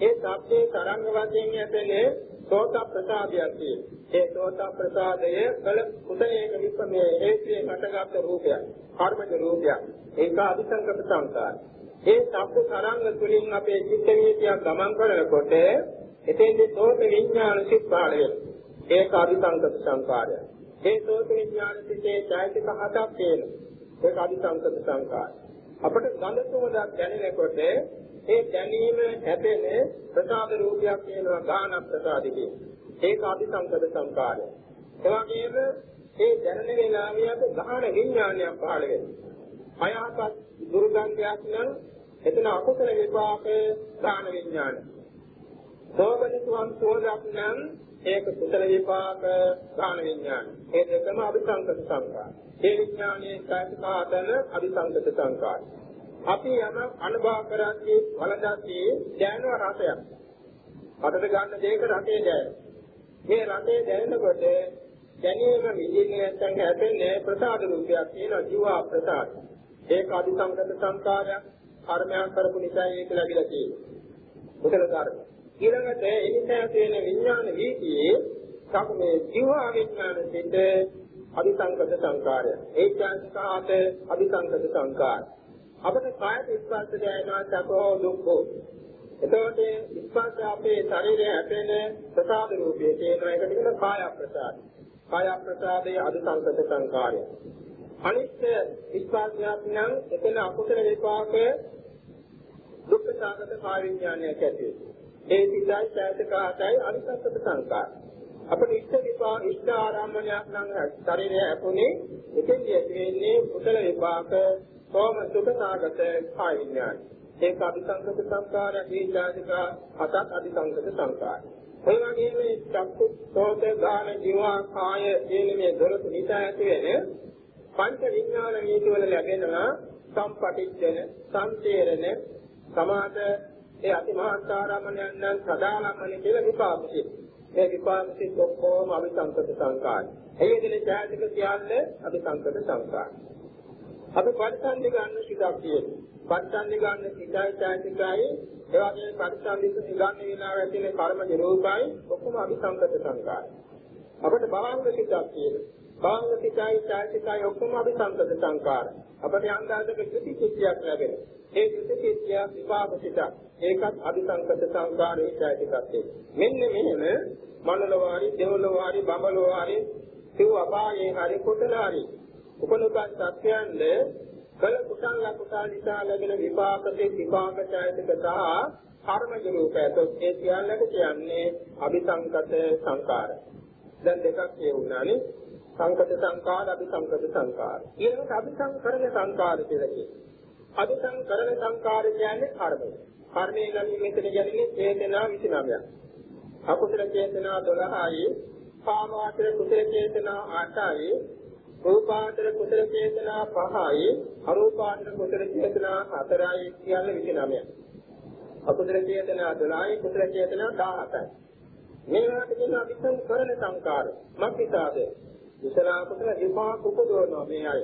S3: ඒ සත්‍යයේ තරංග වශයෙන් ඇතෙන්නේ සෝත ප්‍රසාදයක් තියෙනවා. ඒ සෝත ප්‍රසාදය කල කුතේක විපමේ හේතුයෙන් හටගත් රූපයක්. කර්මජ රූපයක්. ඒක අபிසංකත සංකාර. ඒ ශබ්ද තරංග තුලින් අපේ චිත්ත වීතිය ගමන් කරනකොට එතෙන්දී සෝත විඥාන සිත් පහළ වෙනවා. ඒක අභිසංකත සංකාරය. ඒ සෝත විඥාන සිතේ ඡායිතික හතක් තියෙනවා. ඒක අභිසංකත සංකාරය. අපට ගඳ සුවඳක් දැනෙනකොට ඒ දැනීම හැපෙන ප්‍රසාද රූපයක් වෙනවා ගාන ප්‍රසාදකේ. ඒක අභිසංකත සංකාරය. එවාගෙම ඒ දැනෙන වේලාවියට ගාන විඥානයක් පහළ වෙනවා. අයහපත් දුර්ගන්ධයක් නම් එතන අකුසල විපාක ගාන විඥානය. සෝබනිතුන් සෝදක් නම් ඒක කුසල විපාක ගාන විඥාන. ඒ දෙකම අபிසංකත සංකාර. ඒ විඥානයේ කායකාතන අபிසංකත සංකාර. අපි යම අනුභව කරන්නේ වලදන්නේ දැනන රසයක්. අතට ගන්න දෙයක රසය දැනෙන. මේ රසය දැනෙනකොට දැනීම විදිහේ නැත්නම් හැපෙන්නේ ප්‍රසාද රූපයක් තියෙනවා ජීවා ප්‍රසාද. ඒක අදිසංගත සංකාරයක් කර්මයන් කරපු නිසා ඒක ලැබිලා තියෙනවා. කුසල කර්ම. ඊළඟට එනිසා තියෙන විඥාන වීතියේ සමේ ජීව විඥාන දෙත අදිසංගත සංකාරය. ඒ සංස්කාරට අදිසංගත සංකාර. අපිට කාය ස්පර්ශය දැනෙනවා සකෝ දුක්ඛෝ. එතකොට ස්පර්ශය අපේ ශරීරයේ හැපෙන ප්‍රසාද රූපයේ තියෙන එකට කියන කාය ප්‍රසාද. කාය ප්‍රසාදයේ අදිසංගත සංකාරය. අනිත්‍ය ස්පර්ශයක් නම් එතන අකුසල විපාක දුක්ඛ සාගත කාය විඥානයක් ඇති වෙනවා. ඒ සිතයි ඡායතකාතයි අනිසස්සත සංකාර. අපිට ඉෂ්ඨ විපා ඉෂ්ඨ ආරම්භණයක් නම් ශරීරය ඇතුලේ එතෙන් ඇතිවෙන්නේ කුසල විපාක සෝම සුඛ සාගත කාය විඥාන. ඒක අபிසංකත සංකාරය මේ ඡායතක හතක් අபிසංකත සංකාරය. ඒ වගේම චක්කු සෝත ගාන ජීවා කාය කියන මේ දොරටු නිසා ඇති වෙන පංච විඥාන නීති වල ලැබෙනවා සම්පටිච්ඡන, සංතේරණ, සමාද ඒ අතිමහාචාරාමණයන් නම් සදාලම්මන කියලා විපාක සිත්. මේ විපාක සිත් ඔක්කොම අවිසංකත සංකාර. එයගෙන ඡායතික කියන්නේ අවිසංකත සංකාර. අපි පරිසන්දි ගන්න සිතක් තියෙනවා. පරිසන්දි ගන්න සිතයි ඡායතිකයි ඒ වගේ පරිසන්දි ගන්න වෙනවා ඇතිනේ කර්ම නිරූපයි ඔක්කොම අවිසංකත සංකාර. අපිට බලන්න සිතක් තියෙනවා. බාහිරිකයි චෛතසිකයි ඔක්කොම අභිසංකත සංකාර. අපට යන්දාදක ත්‍රිති කිච්චයක් ලැබෙන. ඒ ත්‍රිති කිච්චය විපාක සිතක්. ඒකත් අභිසංකත සංකාරයේ චෛතසිකත්වයේ. මෙන්න මෙහෙම මනලවාරි, දෙවලවාරි, බඹලවාරි, සිව් අපායේ හරි කුසලාරි. උපනුපත් සත්‍යයන්ද කල කුසල කුසල නිසා ලැබෙන විපාකයේ විපාක චෛතසික සහ කර්මජ රූපයතොත් ඒ කියන්නේ කියන්නේ අභිසංකත සංකාර. දැන් දෙකක් කියුණානේ සංකත සංකාර අபிසංකත සංකාර. ඊළඟට අபிසංකරණ සංකාර කියලා කියනවා. අபிසංකරණ සංකාර කියන්නේ කර්මය. කර්මය නම් මෙතන කියන්නේ චේතනා 29ක්. අකුසල චේතනා 12යි, කාමාතර කුසල චේතනා 8යි, රූපාතර කුසල චේතනා 5යි, අරූපාතර කුසල චේතනා 4යි කියලා 29ක්. අකුසල චේතනා 12යි, කුසල චේතනා 17යි. මේවාට කියන අபிසංකරණ සංකාර. මක්නිසාද? කුසල කුසල විපාක උපදවනවා මේ අය.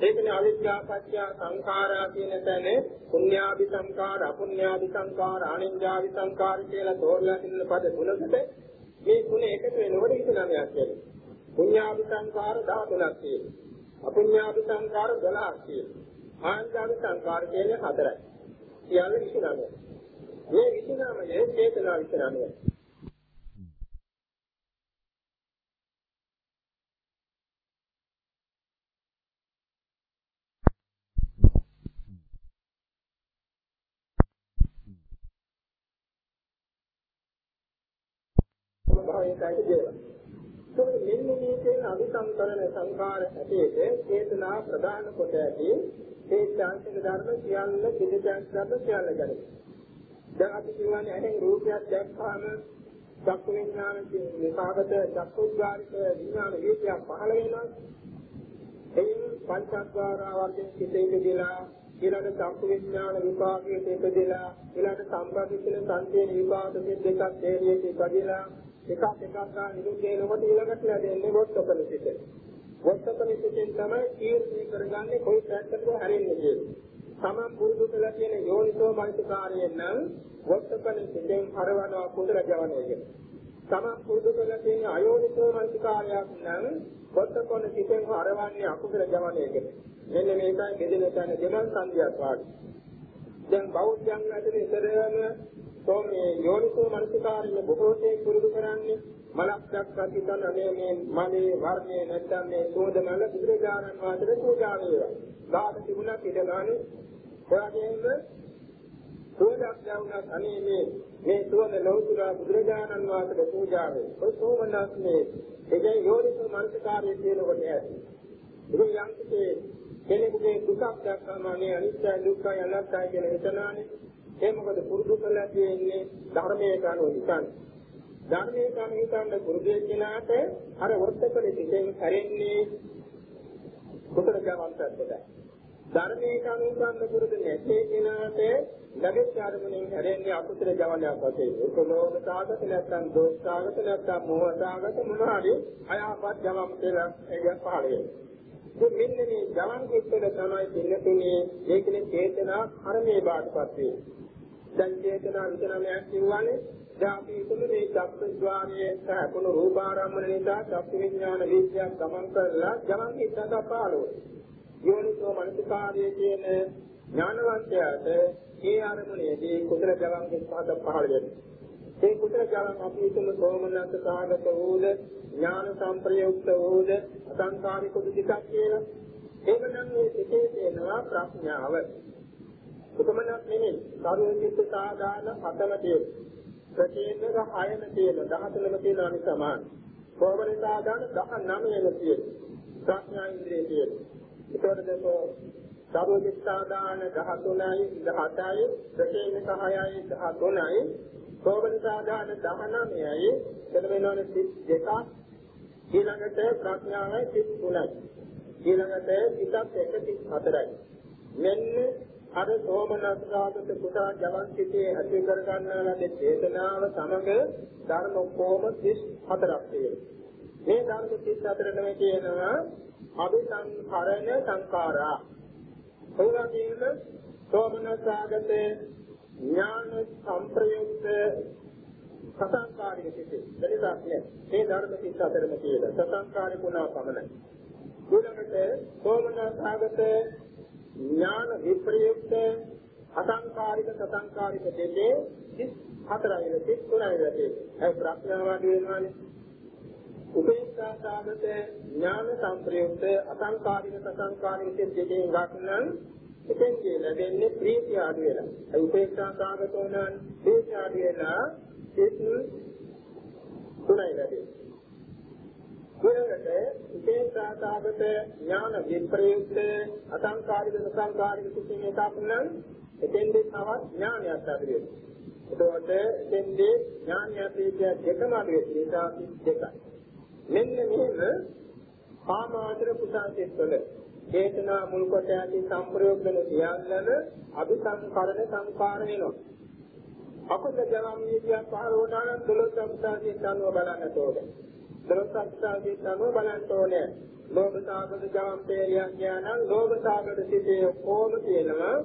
S3: ඒකනේ අවිද්‍යා පත්‍ය සංඛාරා කියන තැන පුඤ්ඤාභි සංඛාර, අපුඤ්ඤාභි සංඛාර, අනිඤ්ඤාභි සංඛාර කියලා තෝරලා තින්න පද තුනකට මේ තුන එකතු වෙනකොට ඉති නමයක් කියනවා. පුඤ්ඤාභි සංඛාර 13ක් තියෙනවා. අපුඤ්ඤාභි සංඛාර 12ක් තියෙනවා. ආනන්දාභි සංඛාර කියන්නේ හතරයි. කියන්නේ 29. මේ 29 චේතනා 29. භාවයටයි දේවල්. ඒක මෙන්න මේ කියන අවිසංකරණ සංකාර ඇටේට චේතනා ප්‍රදාන කොට ඇති ඒ ඡාන්තික ධර්ම සියල්ල පිළිදැස් ධර්ම සියල්ල ගන්න. දැන් අපි කියන්නේ ඇහෙන් රූපයක් දැක්කාම චක්කු විඥාන විපාකත චක්කුද්්වාරික විඥාන වේදයක් පහළ වෙනවා. එයින් පංචස්වාරා වර්ගයෙන් සිටේ දෙලා ඊළඟ චක්කු විඥාන විපාකයේ තේපදෙලා ඊළඟ සම්බන්ධිත සංකේත විපාක දෙකක් දෙවියක ඉපදෙලා එකක් එකක් ගන්න නිරුද්ධ වෙනකොට ඊළඟට ලැබෙන්නේ වොත්තපන සිට. වොත්තපන සිටෙන් තමයි තීරණය කරගන්නේ කොයි පැත්තටද හැරෙන්නේ කියලා. තමන් පුරුදු කළා කියන යෝනිසෝ මනසිකාරයෙන් නම් වොත්තපන සිටෙන් හරවනවා කුසල ජවනය කියන. තමන් පුරුදු කළා කියන අයෝනිසෝ මනසිකාරයක් නම් වොත්තපන සිටෙන් හරවන්නේ අකුසල ජවනය කියන. මෙන්න මේකයි බෙදෙන තැන දෙමන් සංදියක් වාගේ. දැන් බෞද්ධයන් අතර ඉතරම සෝමේ යෝනිසෝ මනසිකාරිය බොහෝ තේ පුරුදු කරන්නේ මලක් දැක්කත් හිතන මේ මේ මලේ වර්ණය නැත්නම් මේ සෝදනල බුදුරජාණන් වහන්සේ පූජා වේවා. දාන තිබුණා පිටගානේ ඔයාගෙම සෝදක් දැවුණත් අනේ මේ මේ සෝද ලෞතුරා බුදුරජාණන් වහන්සේ පූජා වේ. ඔය සෝමනස් මේ එගේ යෝනිසෝ මනසිකාරිය කියනකොට ඇති. ඉතින් යම්කිසි කෙනෙකුගේ දුකක් දැක්කම අනේ අනිත්‍ය දුක්ඛ අනාත්මයි කියන හිතනානේ ඒ මොකද පුරුදු කරලා තියෙන්නේ ධර්මයේ කනුව හිතන්නේ. ධර්මයේ කනුව හිතන්න පුරුදු වෙනාට අර වෘත්තකල දෙකෙන් හැරෙන්නේ කුසල ජවන්තයද. ධර්මයේ කනුව ගන්න පුරුදු නැති කෙනාට ලැබෙච්ච අරමුණෙන් හැරෙන්නේ අකුසල ජවනයක් වශයෙන්. ඒක ලෝභ සාගත නැත්නම් දෝෂ සාගත නැත්නම් මෝහ සාගත මොනවාරි අයහපත් ජවම් කියලා ඒක පහළ වෙනවා. මෙන්න මේ ජවන් කිත්තල තමයි දෙන්නේ ඒකනේ චේතනා කර්මයේ බාටපත් වෙන්නේ. දැන් චේතනා විතරමයක් කියවනේ දැන් අපි හිතමු මේ චක්කද්්වාරයේ සහකුණු රූපාරම්මන නිසා චක්ක විඥාන විද්‍යාව ගමන් කරලා ගමන් හිතට පාලෝ යෝනිසෝ මනසිකාර්යයේ කියන ඥානවන්තයාට ඒ අරමුණේදී කුසල ජවන් හිතට පහළ වෙනවා. ඒ කුසල ජවන් අපි හිතමු සෝමනස්ස සාගත වූද ඥාන සංප්‍රයුක්ත වූද අසංකාරික දුක කියලා. එවනම් මේ සිතේ තියෙනවා ප්‍රඥාව. කොතමනක් නෙමෙයි. සාරෝචිත සාදාන හතම තියෙන. ප්‍රතිේතක හයම තියෙන 13ම තියෙන අනිසමාන. කොහොමද සාදාන 19ම තියෙන. ප්‍රඥා ඉන්ද්‍රිය තියෙන. ඒතකොට දැන් සාරෝචිත සාදාන 13යි 17යි ප්‍රතිේතක 6යි 13යි කොහොමද සාදාන 19යි එතන වෙනවනේ 32ක් ඊළඟට ප්‍රඥාවයි 33යි ඊළඟට හිතත් 134යි මෙන්න අර සෝමනස්රාගත කුසල ජවන් සිටේ ඇති කර ගන්නා ලද චේතනාව සමග ධර්ම කොම 34ක් තියෙනවා. මේ ධර්ම 34ටම කියනවා අபிසංකරණ සංඛාරා. ඒවගේම සෝමනස්රාගත ඥාන සංප්‍රයුක්ත සසංකාරික සිටේ. දෙලක් නෑ. මේ ධර්ම 34ම කියලා. සසංකාරිකුණා පමණයි. ඊළඟට සෝමනස්රාගත ඥාන විප්‍රයුක්ත අසංකාරික සසංකාරික දෙකේ 34යි 33යි වෙන්නේ. ඒ ප්‍රඥාවාද වෙනවානේ. උපේක්ෂා සාගත ඥාන සංප්‍රයුක්ත අසංකාරික සසංකාරික දෙකෙන් ගන්න එතෙන් ලැබෙන්නේ ප්‍රීතිය ආදී වෙලා. ඒ උපේක්ෂා සාගත උනන් ප්‍රීතිය ආදී වෙලා සිත් තුනයි ලැබෙන්නේ. ඊළඟට උපේක්ෂාතාවත ඥාන විප්‍රයුක්ත අසංකාරික සංකාරික කිසිම එකක් නම් එතෙන්දී තවත් ඥානයක් ඇතිවෙනවා. එතකොට එතෙන්දී ඥානය ප්‍රීතිය දෙකම අඩුවේ නිසා දෙකයි. මෙන්න මෙහෙම කාමාවචර කුසාසිතවල චේතනා මුල් කොට ඇති සංප්‍රයෝගන සියල්ලම අபிසංකරණ සංකාර වෙනවා. අකුසල ජනම් විද්‍යා පහළ වුණා නම් දොළොස් සංස්කාරයෙන් අනුව බලන්න ඕනේ. දොළොස් සංස්කාරයෙන් අනුව බලන්න ඕනේ. ලෝභ සාගත ජනම් පේරියන් ඥාන ලෝභ සාගත සිටේ කොහොම තියෙනවා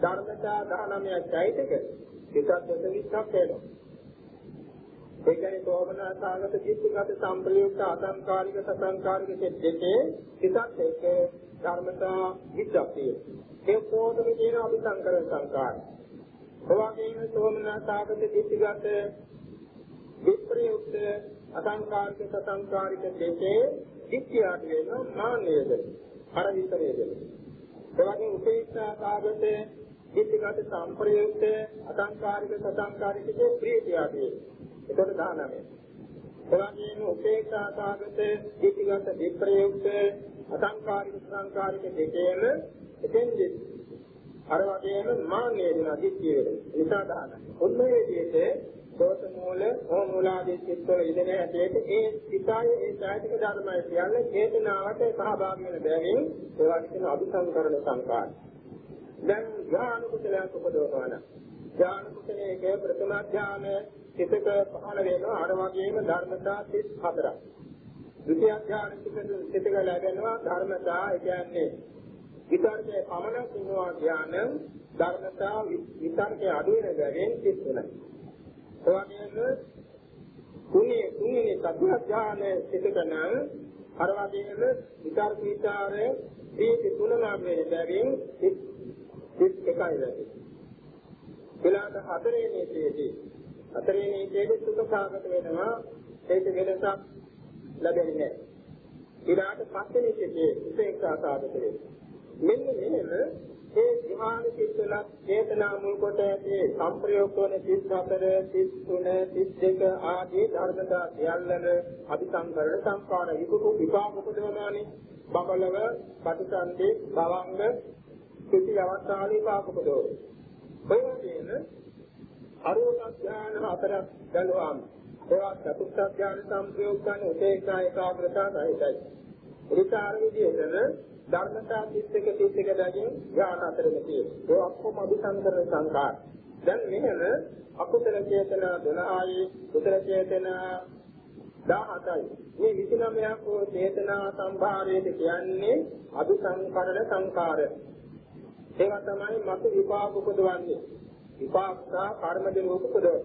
S3: ධර්මතා 19ක් චෛතක එකක් දෙවිස්සක් වෙනවා. ඒ කියන්නේ සෝමනා සාගත චිත්තගත සම්ප්‍රයුක්ත අසංකාරික සසංකාරික දෙකේ එකක් එක ධර්මතා 20ක් තියෙනවා. ඒ කොහොමද කියන අபிසංකර සංකාරය. ඔවාගේම සෝමනසාගත දිට්ඨිගත විප්‍රයුක්ත අසංකාරික සසංකාරික දෙකේ දිට්ඨියට වෙන මාන්නයද? අර විතරයද එවැනි උපේක්ෂාසාගත දිට්ඨිගත සම්ප්‍රයුක්ත අසංකාරික සසංකාරික දෙකේ ප්‍රීතියට ඒකට 19 එවැනිම උපේක්ෂාසාගත දිට්ඨිගත විප්‍රයුක්ත අසංකාරික සසංකාරික දෙකේම එතෙන්දී අර වගේම මාන්නේ වෙන දිට්ඨිය වෙන නිසා දාන. ඔන්න ඒ විදිහට සෝත මූල හෝ මූලාදී සිත්වල ඉඳෙන හැටියට ඒ සිතයි ඒ සායිතික ධර්මය කියන්නේ චේතනාවට සහභාගී වෙන බැවින් ඒවා කියන අභිසංකරණ සංකාර. දැන් ඥාන කුසලයක් උපදවනවා. ඥාන කුසලයේ ප්‍රථම ඥාන සිතක පහළ වෙනවා අර වගේම ධර්මතා 34ක්. ဒုတိယ ඥාන සිතක ලැබෙනවා ධර්මතා කියන්නේ විතරේ පමණ සිනවා ඥාන ධර්මතා විතරේ අඩු වෙන බැවින් 33යි. එවැගේම කුණේ කුණේ සත්‍යඥාන සිතකන අර වගේම විචාර විචාරයේ මේ තුනම මේ බැවින් සිත් එකයි වෙන්නේ. ඊළඟ හතරේ නීතියේදී හතරේ නීතියේදී සුඛසාගත වෙනවා ඒක වෙනසක් ලැබෙන්නේ නැහැ. ඊළඟ පස්සේ නීතියේ උපේක්ෂා සාගත වෙනවා. මෙන්න මෙහෙම ඒ ධ්‍යාන චිත්තල චේතනා මුල් කොට ඇති සංප්‍රයෝග වන 34 33 32 ආදී ධර්මතා සියල්ලම අபிසංකරණ සංකාර විකුතු විපාක උපදවනානේ බබලව පටිසන්ධි භවංග කිසි අවස්ථාවේ විපාක උපදවන. ඔය වගේම අරෝණ ඥාන හතරක් ගලවාම ඒවා චතුත්ථ ඥාන සංප්‍රයෝග කරන උපේක්ෂා ඒකාග්‍රතාව සහිතයි. ඊට විදිහටම ධර්මතා 31 31 දකින් ඥාන අතරෙම තියෙනවා. ඒ ඔක්කොම අභිසංකරණ සංකාර. දැන් මෙහෙම අකුසල චේතනා 12යි කුසල චේතනා 17යි. මේ 29ක් වූ චේතනා සම්භාරයේද කියන්නේ අභිසංකරණ සංකාර. ඒවා තමයි මත විපාක උපදවන්නේ. විපාකා කර්මද රූප උපදවන්නේ.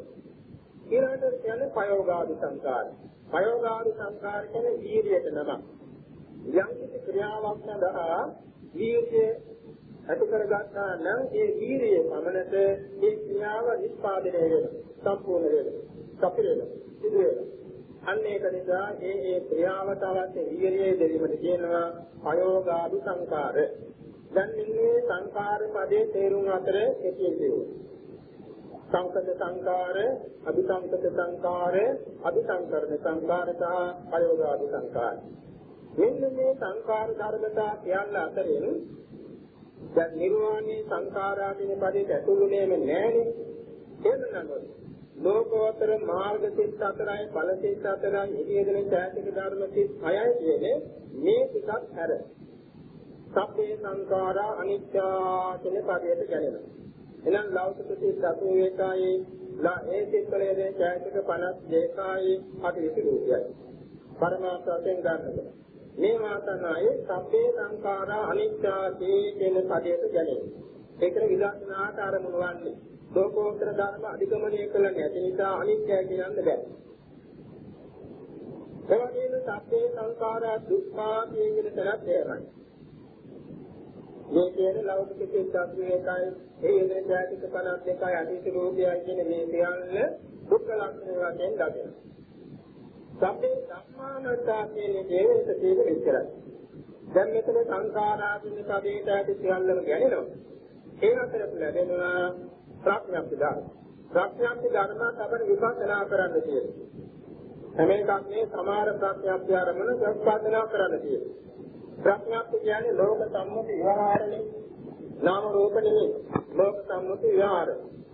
S3: ඊළඟට කියන්නේ ප්‍රයෝගාදි සංකාර. ප්‍රයෝගාදි සංකාර කියන්නේ වීර්යයට නමක්. යම් කිසි ක්‍රියාවක් සඳහා වීර්යය ඇති කරගත්තා නම් ඒ වීර්යය පමණට ඒ ක්‍රියාව නිෂ්පාදනය වෙනවා සම්පූර්ණ වෙනවා සපිර වෙනවා සිදු වෙනවා අන්න ඒක නිසා ඒ ඒ ක්‍රියාවට අවශ්‍ය වීර්යය දෙවීමට කියනවා අයෝගාදි සංකාර දැන් ඉන්නේ සංකාර පදේ තේරුම් අතර කෙටියෙන් දෙනවා සංකත සංකාර අபிසංකත සංකාර අபிසංකරණ සංකාර සහ අයෝගාදි සංකාර මෙන්න මේ සංකාර ධර්මතා කියන අතරින් දැන් නිර්වාණේ සංකාරාදීන පදයට ඇතුළුනේම නෑනේ එන්නනොත් ලෝකෝත්තර මාර්ග සිත් අතරයි ඵල සිත් අතරයි ඉදිරියෙන් ඡාතික ධර්ම සිත් හයයි කියන්නේ මේ ටිකක් හැර. සබ්බේ සංකාරා අනිත්‍යා කියන පදයට ගැලෙනවා එහෙනම් ලෞකික සිත් 81යි ලා ඒ සිත්වලදී ඡාතික 52යි අටිවිසි රූපයයි පරමාර්ථ වශයෙන් ගන්නකොට. මේ වාසනාවේ සබ්බේ සංඛාරා අනිත්‍යාදී කියන පදයට ගැලෙන්නේ. ඒකට විදර්ශනාට ආරමුණු වන්නේ. ලෝකෝත්තර ධර්ම අධිගමනය කළ නැති නිසා අනිත්‍ය කියන්න බෑ. එවැනිම සබ්බේ සංඛාරා දුක්ඛා කියන තැනත් එහෙමයි. මේ කියන ලෞකික චේතනාවේ එකයි ඒ වෙන ජාතික 52යි අතීත රූපයයි කියන මේ සියල්ල දුක්ඛ ලක්ෂණ වශයෙන් දකිනවා. සබ්බේ ධම්මානතා කියන දේවේත තේක විස්තරයි. දැන් මෙතන සංඛාරාදීන පදේට ඇති සියල්ලම ගැනෙනවා. ඒ අතර ලැබෙනවා ප්‍රඥාප්ති ධර්ම. ප්‍රඥාප්ති ධර්ම තමයි විපස්සනා කරන්න තියෙන්නේ. හැම එකක් මේ සමාර ප්‍රඥාප්ති ආරමණ ප්‍රස්පාදනා කරන්න තියෙනවා. ප්‍රඥාප්ති කියන්නේ ලෝක සම්මුති විවහාරනේ. නාම රූප නෙමෙයි. ලෝක සම්මුති විවහාර.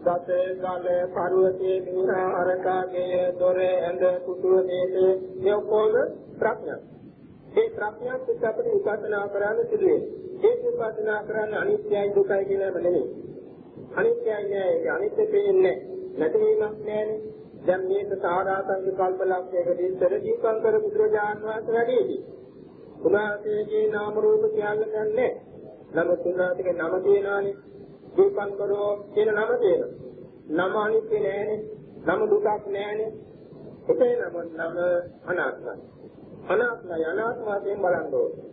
S3: දස ගල පර්වතයේ මිහාරකාගේ දොර ඇඳ කුතුහ දේශේ මේ ඔක්කොම ප්‍රඥා. ඒ ප්‍රඥාප්ති අපිට උපසනා කරන්න සිදුවේ. ඒ උපසනා කරන්න අනිත්‍යයි දුකයි කියලාම නෙමෙයි. අනිත්‍යයි නෑ අනිත්‍ය පේන්නේ නැතිවීමක් නෑනේ. දැන් මේක සාරාංශ කල්පලක්ෂයකදී ඉතර දීපංකර බුදුරජාන් වහන්සේ වැඩිදී. උන්වහන්සේගේ නාම රූප කියන්නේ නැහැ. නමුත් උන්වහන්සේගේ නම තියෙනවානේ. දීපංකරෝ කියන නම තියෙනවා. නම අනිත්‍ය නෑනේ. නම දුකක් නෑනේ. ඒකේ නම නම අනාත්මයි. අනාත්මයි අනාත්ම වශයෙන් බලන්න ඕනේ.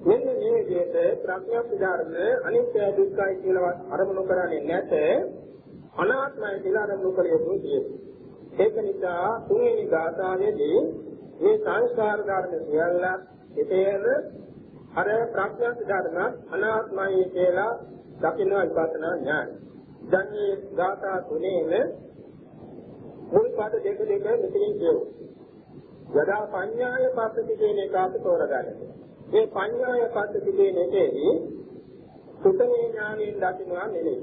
S3: මෙන්න මේ විදිහට ප්‍රඥාප්ති ධර්ම අනිත්‍ය දුක්ඛයි කියලා අරමුණු කරන්නේ නැත අනාත්මයි කියලා අරමුණු කළ යුතුයි. ඒක නිසා තුන්වෙනි ගාථාවේදී මේ සංස්කාර ධර්ම සියල්ල එතේම අර ප්‍රඥාප්ති ධර්ම අනාත්මයි කියලා දකින්න විපස්සනා ඥාන. දැන් මේ ගාථා තුනේම මුල් පාඩ දෙක දෙක මෙතනින් කියමු. යදා පඤ්ඤාය පස්සති කියන එක අපි තෝරගන්න. මේ පඤ්ඤාය පද්ධති කියන එකේදී සුතමේ ඥානයෙන් දකින්නවා නෙමෙයි.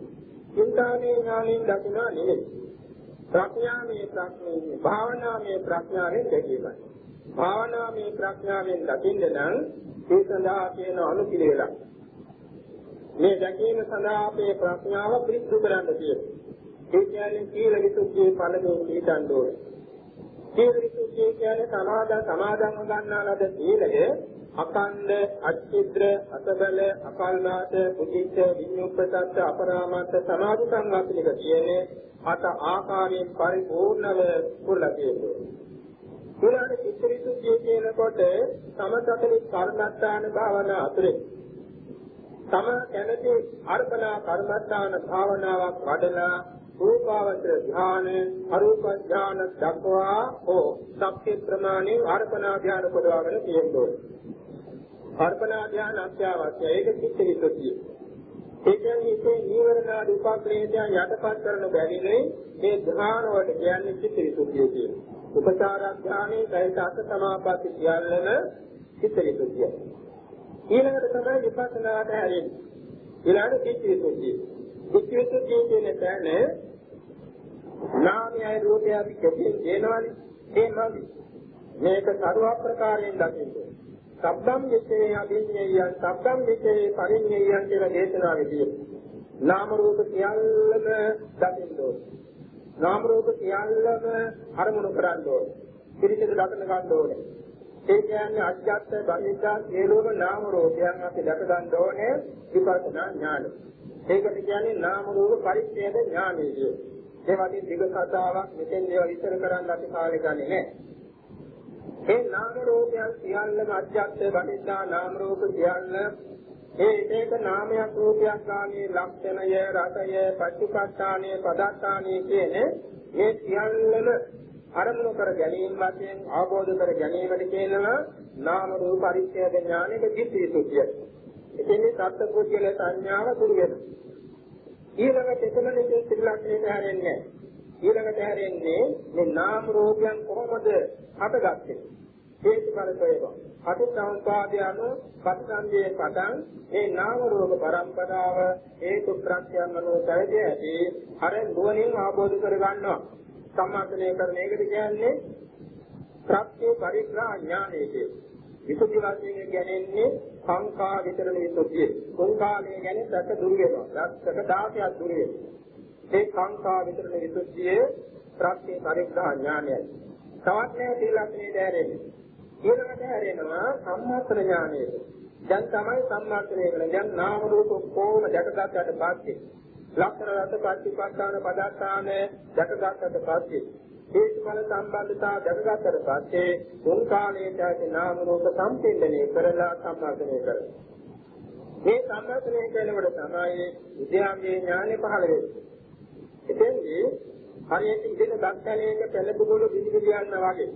S3: චින්තාමේ ඥානයෙන් දකින්නවා නෙමෙයි. ප්‍රඥාමේ ප්‍රඥාවේ භාවනාමේ ප්‍රඥාවෙන් දැකීමයි. භාවනාමේ ප්‍රඥාවෙන් දකින්න නම් ඒ සඳහා කියන අනුපිළිවෙලක්. මේ දැකීම සඳහා අපේ ප්‍රඥාව පිරිසුදු කරන්න තියෙනවා. ඒ කියන්නේ සීල විසුද්ධියේ පළමුව පිළිගන්න ඕනේ. සීල විසුද්ධිය කියන්නේ සමාදන් සමාදන්ව ගන්නා ලද සීලය අකණ්ඩ අච්චිද්‍ර අසබල අකල්නාත කුචිච්ච විඤ්ඤුප්පසත්ත අපරාමත්ත සමාධි සංවාසිනික කියන්නේ අත ආකාරයෙන් පරිපූර්ණව පුරලා තියෙනවා. ඊළඟ චිත්තවිසුද්ධිය කියනකොට සමතකලි කර්මස්ථාන භාවනා අතරේ තම කැමැති අර්පණා කර්මස්ථාන භාවනාවක් වඩලා රූපාවචර ධ්‍යාන අරූප ධ්‍යාන දක්වා ඕ සත්‍ය ප්‍රමාණය අර්පණා ධ්‍යාන පොදවාගෙන තියෙනවා. කල්පනා ධ්‍යාන අත්‍යවශ්‍යයි. ඒක චිත්ත විසුද්ධිය. ඒ කියන්නේ ඉතින් නීවරණ උපක්ලේශයන් යටපත් කරන බැවිනේ මේ ධ්‍යාන වලට කියන්නේ චිත්ත විසුද්ධිය කියන්නේ. උපචාර ධ්‍යානයේ සහිත සමාපatti සියල්ලම චිත්ත විසුද්ධිය. ඊළඟට තමයි විපස්සනාට හැරෙන්නේ. ඊළඟට චිත්ත විසුද්ධිය. චිත්ත විසුද්ධිය කියන්නේ තැන නාමයයි රූපයයි අපි කෙටියෙන් කියනවානේ. ඒ මදි. මේක සරුව ප්‍රකාරයෙන් දකින්න. සබ්බම් විචේ අභිඤ්ඤයයන් සබ්බම් විචේ පරිඤ්ඤයයන් කියලා දේශනාවේදී නාම රූප සියල්ලම දකින්න ඕනේ. නාම රූප සියල්ලම අරමුණු කරන්න ඕනේ. පිළිසිදු දකින්න ගන්න ඕනේ. ඒ කියන්නේ අජ්ජත් බහිද්දා සියලුම නාම රූපයන් අපි දැක ගන්න ඕනේ විපස්සනා ඥාන. ඒකට කියන්නේ නාම රූප පරිච්ඡේද ඥානය කියන්නේ. ඒ වගේ දිග කතාවක් මෙතෙන් දේවල් විස්තර කරන්න අපි කාලේ ගන්නේ නැහැ. ඒ නාම රූපයන් සියල්ලම අධ්‍යාත්ම බණිතා නාම රූප සියල්ල ඒ ඒක නාමයක් රූපයක් ගාමී ලක්ෂණය රසය පටිපත්තාණය පදත්තාණය කියන මේ සියල්ලම අරමුණු කර ගැනීම වශයෙන් අවබෝධ කර ගැනීමට කියනවා නාම රූප පරිච්ඡේද ඥානෙක දිට්ඨිසුද්ධිය. එතෙන්දී සත්පුද්ගල සංඥාව දුරු වෙනවා. ඊළඟට එතන නෙකේ ත්‍රිලක්ෂණයට හැරෙන්නේ ඊළඟට හැරෙන්නේ මේ නාම රූපයන් කොහොමද හටගත්තේ හේතුඵල ප්‍රයෝග. අතිසංපාදය අනුව පටිසන්ධියේ පටන් මේ නාම රූප පරම්පරාව හේතු ප්‍රත්‍යයන් අනුව පැවැදී ඇති අර නුවණින් අවබෝධ කර ගන්නවා. සම්මාසනය කරන එකට කියන්නේ ප්‍රත්‍ය පරිග්‍රහ ඥානයේ විසුද්ධි වශයෙන් කියන්නේ සංකා විතරන විසුද්ධිය. සංකාලයේ කියන්නේ සැක දුරු වෙනවා. සැක 16ක් දුරු වෙනවා. ඒ සංකා විතරන විසුද්ධියේ ප්‍රත්‍ය පරිග්‍රහ ඥානයයි. තවත් නෑ සීලක්ෂණේ දැරෙන්නේ. ඊළඟට හැරෙනවා සම්මාසන ඥානය. දැන් තමයි සම්මාසනය කරන්නේ. දැන් නාම රූප කොහොම දැකගත්තට පස්සේ ලක්ෂණ රස ප්‍රතිපත්තාන පදාර්ථාන දැකගත්තට පස්සේ හේතුඵල සම්බන්ධතාව දැකගත්තට පස්සේ උන් කාලයට ඇති නාම රූප සම්පෙන්නණය කරලා සම්මාසනය කරනවා. මේ සම්මාසනය කරනකොට තමයි විද්‍යාවේ ඥානෙ පහළ වෙන්නේ. එතෙන්දී හරියට ඉදින දක්ෂණයක පෙළඹුණු බිඳි යනවා වගේ.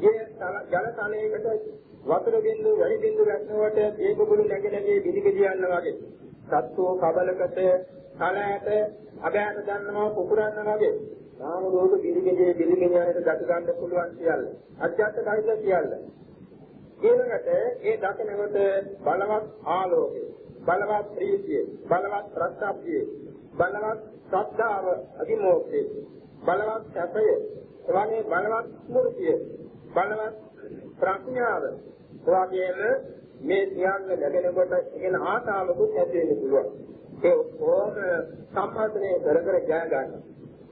S3: මේ ජල තලයකට වතුර බිඳු වැඩි බිඳු වැටෙනකොට ඒ බුබුලු නැගෙනදී බිඳි යනවා වගේ. සත්වෝ කබලකට කලයට අබෑට ගන්නවා පුපුරනවා වගේ. නාම රූප පිළිගෙඩේ පිළිගෙනියට දක ගන්න පුළුවන් සියල්ල. අධ්‍යාත්ම කයිද සියල්ල. ඊළඟට ඒ දකිනකොට බලවත් ආලෝකය, බලවත් ප්‍රීතිය, බලවත් ප්‍රසාප්තිය, බලවත් ශ්‍රද්ධාව අධිමෝක්ෂය, බලවත් සැපය, එවැනි බලවත් ස්මෘතිය, බලවත් ප්‍රඥාව, එවැගේම මේ සියල්ල ලැබෙනකොට කියන ආශාවකුත් ඇති වෙන්න පුළුවන්. ඒ ඕන සම්පූර්ණේ කර කර ජය ගන්න.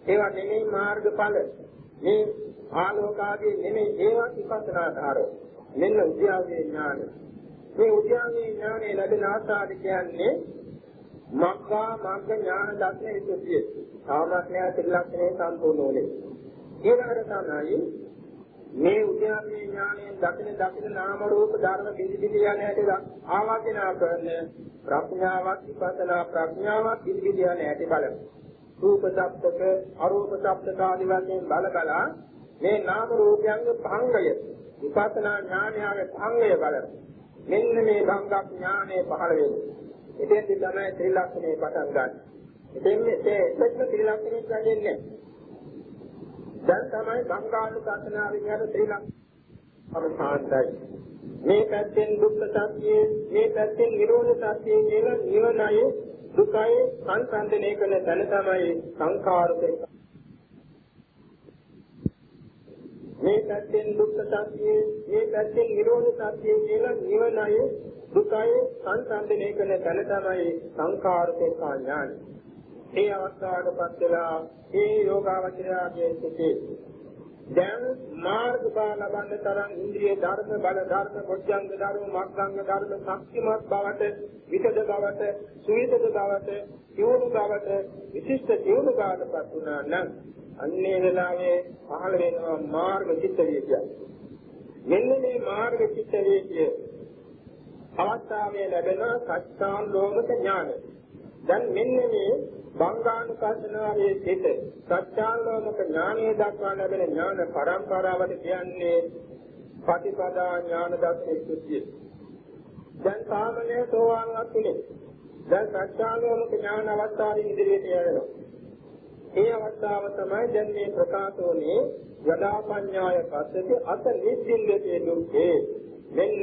S3: ඒවා නෙමෙයි මාර්ගඵල. මේ ආලෝකාදී නෙමෙයි ඒවා විපස්සනාකාරෝ. මෙන්න උද්‍යාවේ ඥාන. මේ උද්‍යාවේ ඥානේ ලැබෙන ආසාද කියන්නේ මග්ගා මග්ග ඥාන දක්න විසුද්ධිය. සාමඥා ත්‍රිලක්ෂණේ සම්පූර්ණ වුණේ. ඊළඟට තමයි මේ උද්‍යාවේ ඥානයෙන් දකින දකින නාම රූප ධර්ම බිඳි බිඳි යන හැටි ආවාදනා කරන ප්‍රඥාවක් විපස්සනා ප්‍රඥාවක් බිඳි බිඳි යන හැටි බලන. රූප සත්‍යක අරූප සත්‍යක ආදී වශයෙන් බල බලා මේ නාම රූපයන්ගේ භංගය විපස්සනා ඥානයේ භංගය බලන. මෙන්න මේ භංගක් ඥානය පහළ වෙන්නේ. එතෙන්දි තමයි ත්‍රිලක්ෂණේ පටන් ගන්න. එතෙන් මේ එක්ක ත්‍රිලක්ෂණේ කියන්නේ දැන් තමයි ගංගානුකසනාවේ යන ත්‍රිලක්ෂණ අවසානයි. මේ පැත්තෙන් දුක්ඛ සත්‍යයේ මේ පැත්තෙන් නිරෝධ සත්‍යයේ කියන නිවනයි දුකයි සංසන්දනය කරන තැන තමයි සංඛාරකේ මේ පැත්තෙන් දුක්ඛ සත්‍යයේ මේ පැත්තෙන් නිරෝධ සත්‍යයේ කියන නිවනයි දුකයි සංසන්දනය කරන තැන තමයි සංඛාරකේ ඥානයි. ඒ අවස්ථාවකපත් වෙලා ඒ යෝගාවචරයාගේ සිටේ දැන් මාර්ගඵල ලබන්න තරම් ඉන්ද්‍රිය ධර්ම බල ධර්ම කොච්චංග ධර්ම මග්ගංග ධර්ම ශක්තිමත් බවට විකද බවට සුවිදද බවට යෝනු බවට විශිෂ්ට දියුණු බවටපත් වුණා නම් අන්නේ වෙලාවේ පහළ වෙනවා මාර්ග චිත්ත විද්‍යාව. මෙන්න මේ මාර්ග චිත්ත විද්‍යාව අවස්ථාවේ ලැබෙන සත්‍යාන් ලෝක ඥානය. දැන් මෙන්න මේ බංගානුකල්පනාවේ සිට සත්‍යාලෝක ඥානයේ දක්වා ලැබෙන ඥාන පරම්පරාවට කියන්නේ පටිපදා ඥාන දක්ෂේ සුද්ධිය. දැන් සාමනය සෝවාන් අත්ුනේ. දැන් සත්‍යාලෝක ඥාන අවස්ථාවේ ඉදිරියට යනවා. ඒ අවස්ථාව තමයි දැන් මේ ප්‍රකාශ වුනේ යදා පඤ්ඤාය පස්සති අත නිසින්දේ දුක්ඛේ මෙන්න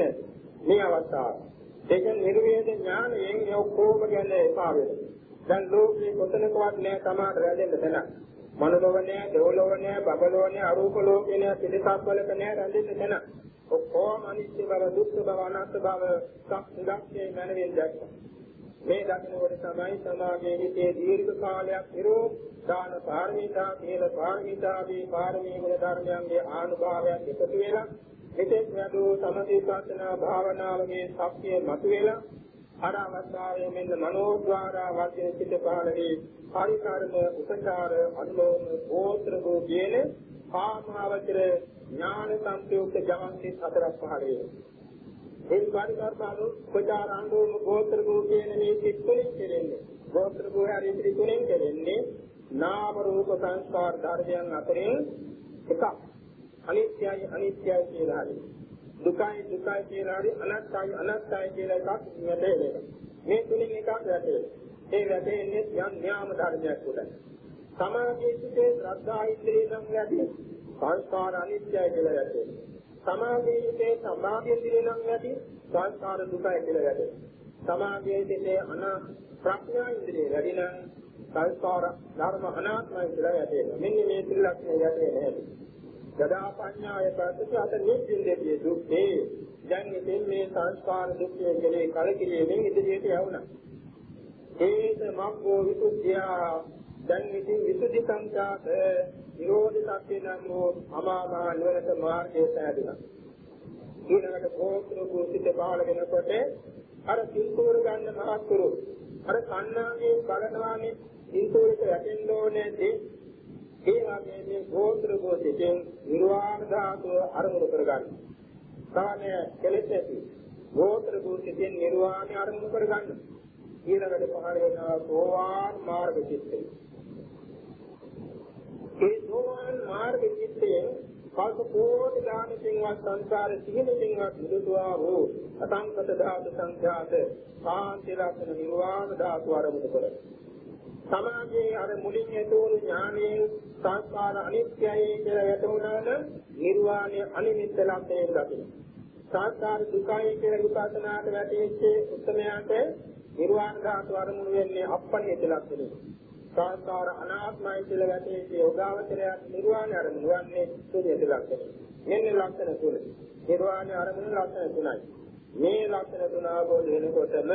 S3: මේ අවස්ථාව. ඒක නිර්වේද ඥානයෙන් ඔක්කොම ගැන එපා වෙනවා. දැන් ලෝකේ කොතනකවත් නෑ සමාන රැඳෙන්න තැනක්. මනෝලෝක නෑ, දෙවලෝක නෑ, බබලෝක නෑ, අරූප ලෝකේ නෑ, පිළිසක් වලක නෑ රැඳෙන්න තැනක්. ඔක්කොම අනිත්‍ය බව, දුක්ඛ බව, අනාත්ම බව සක්ෂිලක්ෂේ මනවින් දැක්කා. මේ දකින්නකොට තමයි සමාගයේ හිතේ දීර්ඝ කාලයක් ඉරෝ දාන පාරමිතා, සීල පාරමිතා, දී පාරමී ගුණ ධර්මයන්ගේ ආනුභාවයක් එකතු වෙලා මෙතෙක් වැඩූ සමථීපස්සනා භාවනාවගේ ශක්තිය මතුවෙලා අර අවස්ථාවේ මෙන්න මනෝද්වාරා වචන සිට පහළදී පරිකාරම උපචාර අනුලෝම ගෝත්‍ර වූ කියන කාමාවචර ඥාන සංයුක්ත ජවන්ති හතරක් පහළ වෙනවා. මේ පරිකාරපාලු උපචාර අනුලෝම ගෝත්‍ර වූ කියන මේ සිත් තුලින් කෙරෙන්නේ. ගෝත්‍ර වූ හරි සිත් තුලින් කෙරෙන්නේ නාම රූප සංස්කාර ධර්මයන් අතරින් එකක්. අනිත්‍යයි අනිත්‍යයි කියලා හරියි. දුකයි දුකයි කියලා හරි අනත්තයි අනත්තයි කියලා එකක් වැටෙනවා. මේ තුලින් එකක් වැටෙනවා. ඒ වැටෙන්නේ යම් න්යාම ධර්මයක් උඩ. සමාධියේ සිටේ ශ්‍රද්ධා ඉන්ද්‍රිය නම් නැති සංස්කාර අනිත්‍යයි කියලා වැටෙනවා. සමාධියේ සිටේ සමාධිය ඉන්ද්‍රිය නම් නැති සංස්කාර දුකයි කියලා වැටෙනවා. සමාධියේ සිටේ අන ප්‍රඥා ඉන්ද්‍රිය වැඩි නම් සංස්කාර ධර්ම අනාත්මයි කියලා වැටෙනවා. මෙන්න මේ ත්‍රිලක්ෂණය වැටෙන්නේ නැහැ. ගදා පඤ්ඤාය පස්සට අත නිද්දින්දේ දුක්ඛේ. දැන් ඉතින් මේ සංස්කාර දුක්ඛය කෙරේ කලකිරීමෙන් ඉදිරියට යවුණා. ඒක මග්ගෝ විසුද්ධිය. දැන් ඉතින් විසුද්ධි සංඛ්‍යාත නිරෝධ සත්‍ය නම් වූ අමාමහා නිවනට මාර්ගය සෑදුණා. ඊළඟට කෝත්‍ර කුසිත බාල වෙනකොට අර සිල්තෝර ගන්න මහත්තුරු අර කන්නාගේ බලනවානේ සිල්තෝරට වැටෙන්න ඕනේ ඒ වගේ මේ ගෝත්‍ර ගෝතිකෙන් නිර්වාණ ධාතුව අරමුණු කරගන්න. සාමය කෙලෙස් ඇති. ගෝත්‍ර ගෝතිකෙන් නිර්වාණය අරමුණු කරගන්න. ඊළඟට පහළ වෙනවා සෝවාන් මාර්ග චිත්තය. ඒ සෝවාන් මාර්ග චිත්තයෙන් කල්ප කෝටි දානකින්වත් සංසාර සිහිනකින්වත් මුදුවා වූ අසංකත ධාතු සංඛ්‍යාත කාන්ති ලක්ෂණ නිර්වාණ ධාතු අරමුණු කරගන්න. සමාජයේ අර මුලින් ඇතුණු ඥානයේ සංස්කාර අනිත්‍යයි කියලා වැටුණා නම් නිර්වාණය අනිමිත්ත ලක්ෂණයෙන් දකින්න. සංස්කාර දුකයි කියලා විපස්සනාට වැටෙච්ච උත්තරයට නිර්වාණ ධාතු අරමුණු වෙන්නේ අපණිත ලක්ෂණය. සංස්කාර අනාත්මයි කියලා වැටෙච්ච යෝගාවචරය නිර්වාණ අරමුණු වන්නේ සුනිත ලක්ෂණය. මෙන්න ලක්ෂණ තුන. නිර්වාණ අරමුණු ලක්ෂණ තුනයි. මේ ලක්ෂණ තුන අවබෝධ වෙනකොටම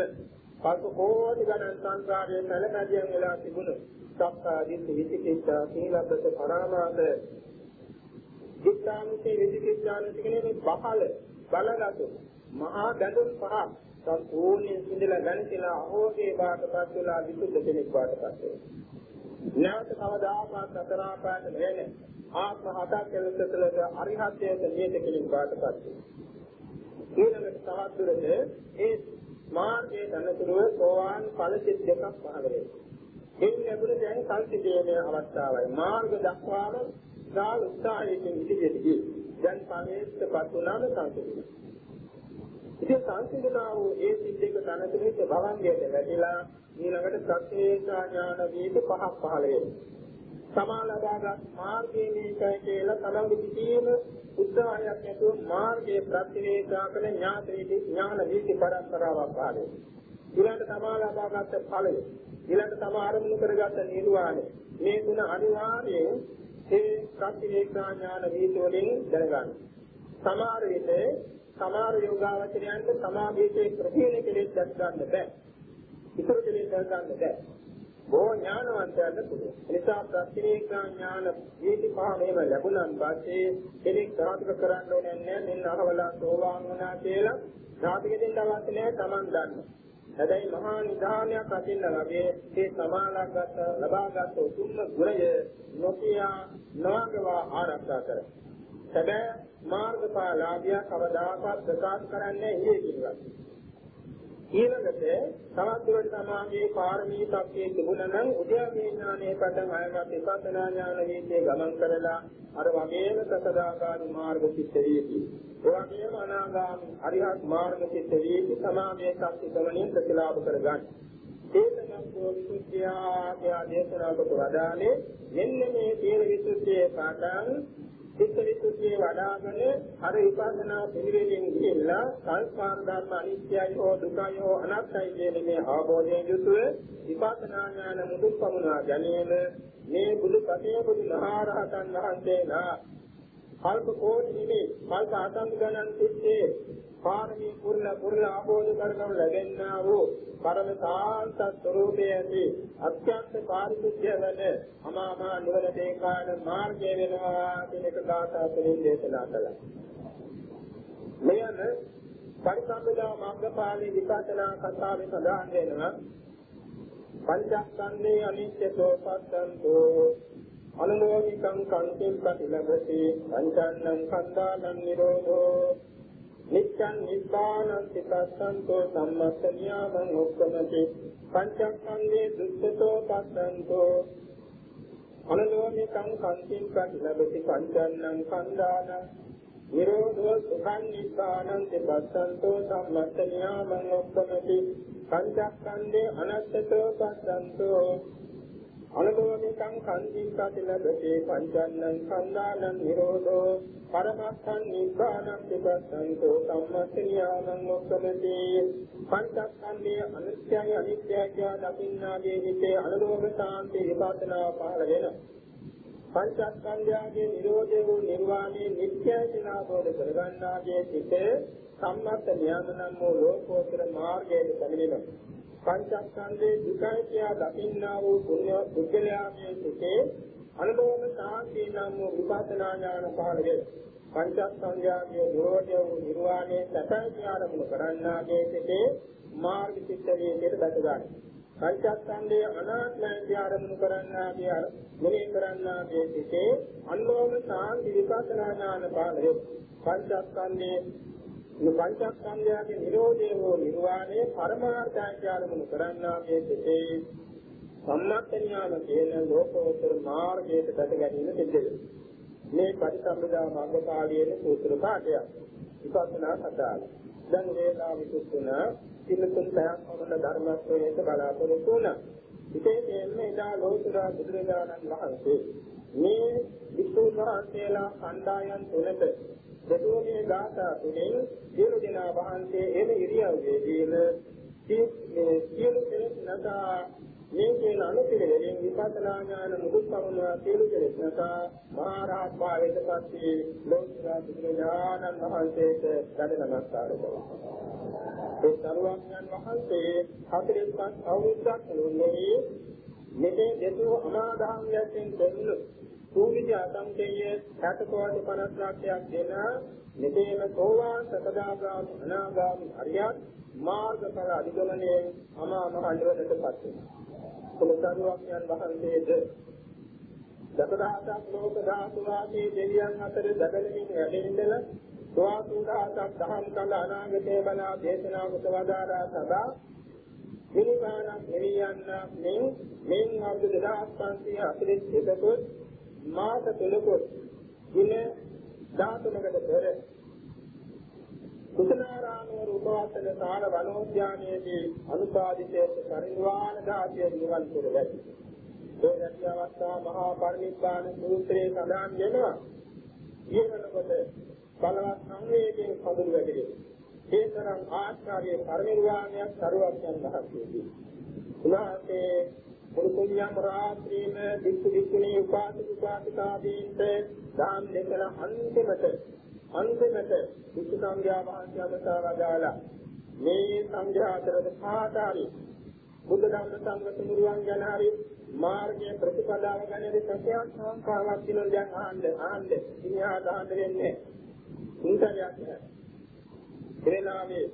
S3: කල්ප කෝටි ගණන් සංසාරයේ සැලකැදියන් වෙලා තිබුණු සක්කාදිත් විචිකිච්ඡා සීලබ්බත පරාමාද දික්ඛානුසේ විචිකිච්ඡානුසේ කියන මේ පහළ බලගතු මහා බඳුන් පහ සම්පූර්ණයෙන් සිඳලා ගණිතලා අහෝගේ බාටපත් වෙලා විසුද්ධ කෙනෙක් බාටපත් වෙනවා. නැවත කවදාකවත් අතරාපාට වෙන්නේ ආත්ම හතක් කෙලෙසලක අරිහත්ත්වයට නියත කෙනෙක් බාටපත් වෙනවා. ඊළඟට තවත් දුරට ඒ මාර්ගයේ ධනතුරුව සෝවාන් ඵල සිත් දෙකක් පහළ වෙනවා. මේ ලැබුණ දැන් සංසිද්ධියේ අවස්ථාවයි. මාර්ග දක්වාම සාල උත්සාහයෙන් ඉදිරියටදී දැන් ඵලයේත්පත් වුණාම සංසිද්ධිය. ඉතින් සංසිද්ධිනා වූ ඒ සිත් දෙක ධනතුරුවේ භවංගයට වැටිලා ඊළඟට සත්‍යේසා ඥාන වේද පහක් පහළ වෙනවා. සමාලදාගත් මාර්ගයේ මේකයි කියලා තමන්ගේ සිටීම උත්සාහයක් නැතුව මාර්ගයේ ප්‍රතිවේක්ෂා කළ ඥාතේදී ඥාන වීති පරස්පරාවක් පාදේ. ඊළඟ සමාලදාගත් ඵලය ඊළඟ තම ආරම්භ කරගත් නිර්වාණය මේ තුන අනිවාර්යයෙන් ඒ ප්‍රතිවේක්ෂා ඥාන වීති වලින් දැනගන්න. සමහර විට සමහර යෝගාවචරයන්ට සමාධියේ ප්‍රතිනේ කෙලෙස් දැක් ගන්න බෑ. ඉතුරු කෙලෙස් දැක් ගන්න බෑ. බොහෝ ඥානවන්තයන්ට පුළුවන්. නිසා ප්‍රතිවේක්ෂා ඥාන වීති පහමේම ලැබුණන් පස්සේ කෙනෙක් සාධක කරන්න ඕනේ නැහැ. මෙන්න අහවලා සෝවාන් වුණා කියලා සාධක දෙන්න අවශ්‍ය නැහැ. Taman දන්න. හැබැයි මහා නිධානයක් අදින්න ලැබේ ඒ සමාලගත ලබාගත් උතුම් ගුණය නොකියා නොඅගවා ආරක්ෂා කර. සැබෑ මාර්ගඵලාභිය කවදාකවත් ප්‍රකාශ කරන්නේ ඉහි කියලා. ඊළඟට තවත් දුරට සමාගයේ පාරමී තත්ත්වයේ තිබුණා නම් උද්‍යාවේ ඥානයේ පටන් ආයමත් විපස්සනා ඥාන වේදේ ගමන් කරලා අර වගේම සකදාගාමි මාර්ග සිත් වේති. ඒ වගේම අනාගාමි අරිහත් මාර්ග සිත් වේති සමාගයේ සත්‍ය ගමනින් ප්‍රතිලාභ කරගන්න. ඒකනම් විසුද්ධියා කියා දේශනා කොට වදානේ මෙන්න මේ තීර විසුද්ධියේ පාඩම් චිත්ත විසුද්ධිය වඩාගෙන අර විපස්සනා පිළිවෙලින් ගිහිල්ලා සංස්කාර ධර්ම අනිත්‍යයි හෝ දුකයි හෝ අනාත්මයි කියන මේ අවබෝධයෙන් යුතුව විපස්සනා ඥාන මුදුන් පමුණා ගැනීම මේ බුදු පතේ බුදු මහරහතන් වහන්සේලා කල්ප කෝටි නෙමෙයි කල්ප අසං ගණන් තිස්සේ පාරමී පුරල පුරල ආબોධ කරගනු ලැබෙන්නා වූ පරම සාන්ත ස්වરૂපයේ ඇති අත්‍යන්ත පාරිශුද්ධ වන අමාමා නිවන දේකාන මාර්ගය වෙනවා කියන එක ගාථා තුළින් දේශනා කළා. මෙයන පරිසම්පදා මාර්ගපාලී විපස්සනා කතාවේ සඳහන් වෙනවා පංචස්කන්ධේ අනිත්‍යතෝ පස්සන්තෝ අනුමෝදිකං කන්තිම් ප්‍රතිලබති පංචන්නං කන්දානං නිරෝධෝ නිච්ඡන් නිබ්බානං සිතස්සන්තෝ සම්මස්ස නියාමං උක්කමති පංචස්කන්ධේ දුක්ඛතෝ පස්සන්තෝ අනුමෝදිකං කන්තිම් ප්‍රතිලබති පංචන්නං කන්දානං නිරෝධෝ සුඛං නිබ්බානං සිතස්සන්තෝ සම්මස්ස නියාමං උක්කමති පංචස්කන්ධේ අනත්තතෝ පස්සන්තෝ අනුභවනිකං කන්දින් කතිලබතේ පංචන්නං කන්දානං නිරෝධෝ පරමත්තං නිබ්බානං පිබස්සන්තෝ සම්මස්නියානං මොක්කමති පංචස්කන්ධයේ අනිත්‍යයි අනිත්‍යයි කියා දකින්නාගේ හිතේ අනුභව සාන්ති විපස්සනා පහළ වෙනවා පංචස්කන්ධයගේ නිරෝධය වූ නිර්වාණය නිත්‍යයි කියලා බෝධ කරගන්නාගේ සිතේ සම්මත ඥානනම් වූ ලෝකෝත්තර මාර්ගයේ පැමිණෙනවා. පංචස්කන්ධේ දුකයි කියා දකින්නා වූ පුණ්‍ය පුද්ගලයාගේ සිටේ අනුභවන සාන්තිය නම් වූ විපස්සනා ඥාන පහළ වේ. පංචස්කන්ධයගේ නිරෝධය වූ නිර්වාණය සැපයි කියා අරමුණු කරන්නාගේ සිටේ මාර්ග චිත්තයේ දෙත දත ගන්න. පංචස්කන්ධයේ අනාත්මය කියා අරමුණු කරන්නාගේ මෙහි කරන්නාගේ සිටේ අනුභවන සාන්ති විපස්සනා ඥාන පහළ වේ. පංචස්කන්ධයේ මේ පංචස්කන්ධයගේ නිරෝධය හෝ නිර්වාණය පරමාර්ථාචාරමුණු කරන්නාගේ සිටේ සම්මත ඥාන කියන ලෝකෝත්තර මාර්ගයට දැක ගැනීම සිද්ධ වෙනවා. මේ පරිසම්පදා මාර්ගකාලියේ සූත්‍ර පාඨය. විපස්සනා කතාව. දැන් වේලා විසුතුන සිල්තුන් පැයක් පමණ ධර්ම ශ්‍රේණියට බලාපොරොත්තු වුණා. විශේෂයෙන්ම එදා ලෝතුරා බුදුරජාණන් වහන්සේ මේ විසුණු වහන්සේලා කණ්ඩායම් තුනට දෙතුනේ ගාථා තුනෙන් සියලු දෙනා වහන්සේ එම ඉරියව්වේදීම සියලු කෙලෙස් නැසා මේ කියන අනුපිළිවෙලින් විපස්සනා ඥාන මුදුත් පමුණවා සියලු කෙලෙස් නැසා මහා රහත් භාවයට පස්සේ ලෝතුරා බුදුරජාණන් වහන්සේට දඩ නමස්කාර කළා. ඒ සරුවඥන් වහන්සේ 45 අවුරුද්දක් නෙවෙයි මෙතේ දෙතු අනාදාම් යැතින් දෙන්නු සූවිදි අසංකේය 60 කෝටි 50 ලක්ෂයක් දෙන මෙතේම සෝවාන් සකදාගාම අනාගාම අරියත් මාර්ගඵල අධිගමනයේ අමා මහ නිරෝධයටපත් වෙනවා. සරුවඥන් වහන්සේද දසදහසක් ලෝක ධාතු වාසී දෙවියන් අතර දඩලමින් වැඩෙන්නලා සෝවාසුදාසක් දහම් කල අනාගතේ බලා දේශනා කොට වදාරා සදා පිළිපාණක් එළියන්න මෙන් මෙන් අවුරුදු 2541 කොට මාස තුනකොට දින 13කට පෙර කුසලාරාමයේ රූපවත්තන සාර වනෝද්‍යානයේදී අනුපාදිතේත පරිනිවාන දාතිය නිවන් පුර වැඩි. ඒ නැති අවස්ථා මහා පරිනිබ්බාන සූත්‍රයේ සඳහන් වෙනවා. ඊවනකොට බලවත් සංවේගයෙන් කඳුළු වැටේ. ඒ තරම් ආශ්චර්ය පරිනිර්වාණයක් සරුවක්යන් වහන්සේගේ. උනාසේ මුරුකුණ්‍යම් රාත්‍රීම දික්කු දික්කුණී උපාසක උපාසිකාදීන්ට දාන දෙකල අන්තිමට අන්තිමට විසු සංඝයා වහන්සේ අමතාවදාලා මේ සංඝයා අතරද පාතාරි බුද්ධ ධම්ම සංඝ තුමුරුවන් ගැන හරි මාර්ගයේ ප්‍රතිපදාව ගැන සත්‍යයක් සංකාවක් දිනන දැන් ආන්න ආන්න ඉන්හා දාන්න වෙන්නේ සුන්දරයක් නැහැ. එරෙනාමේ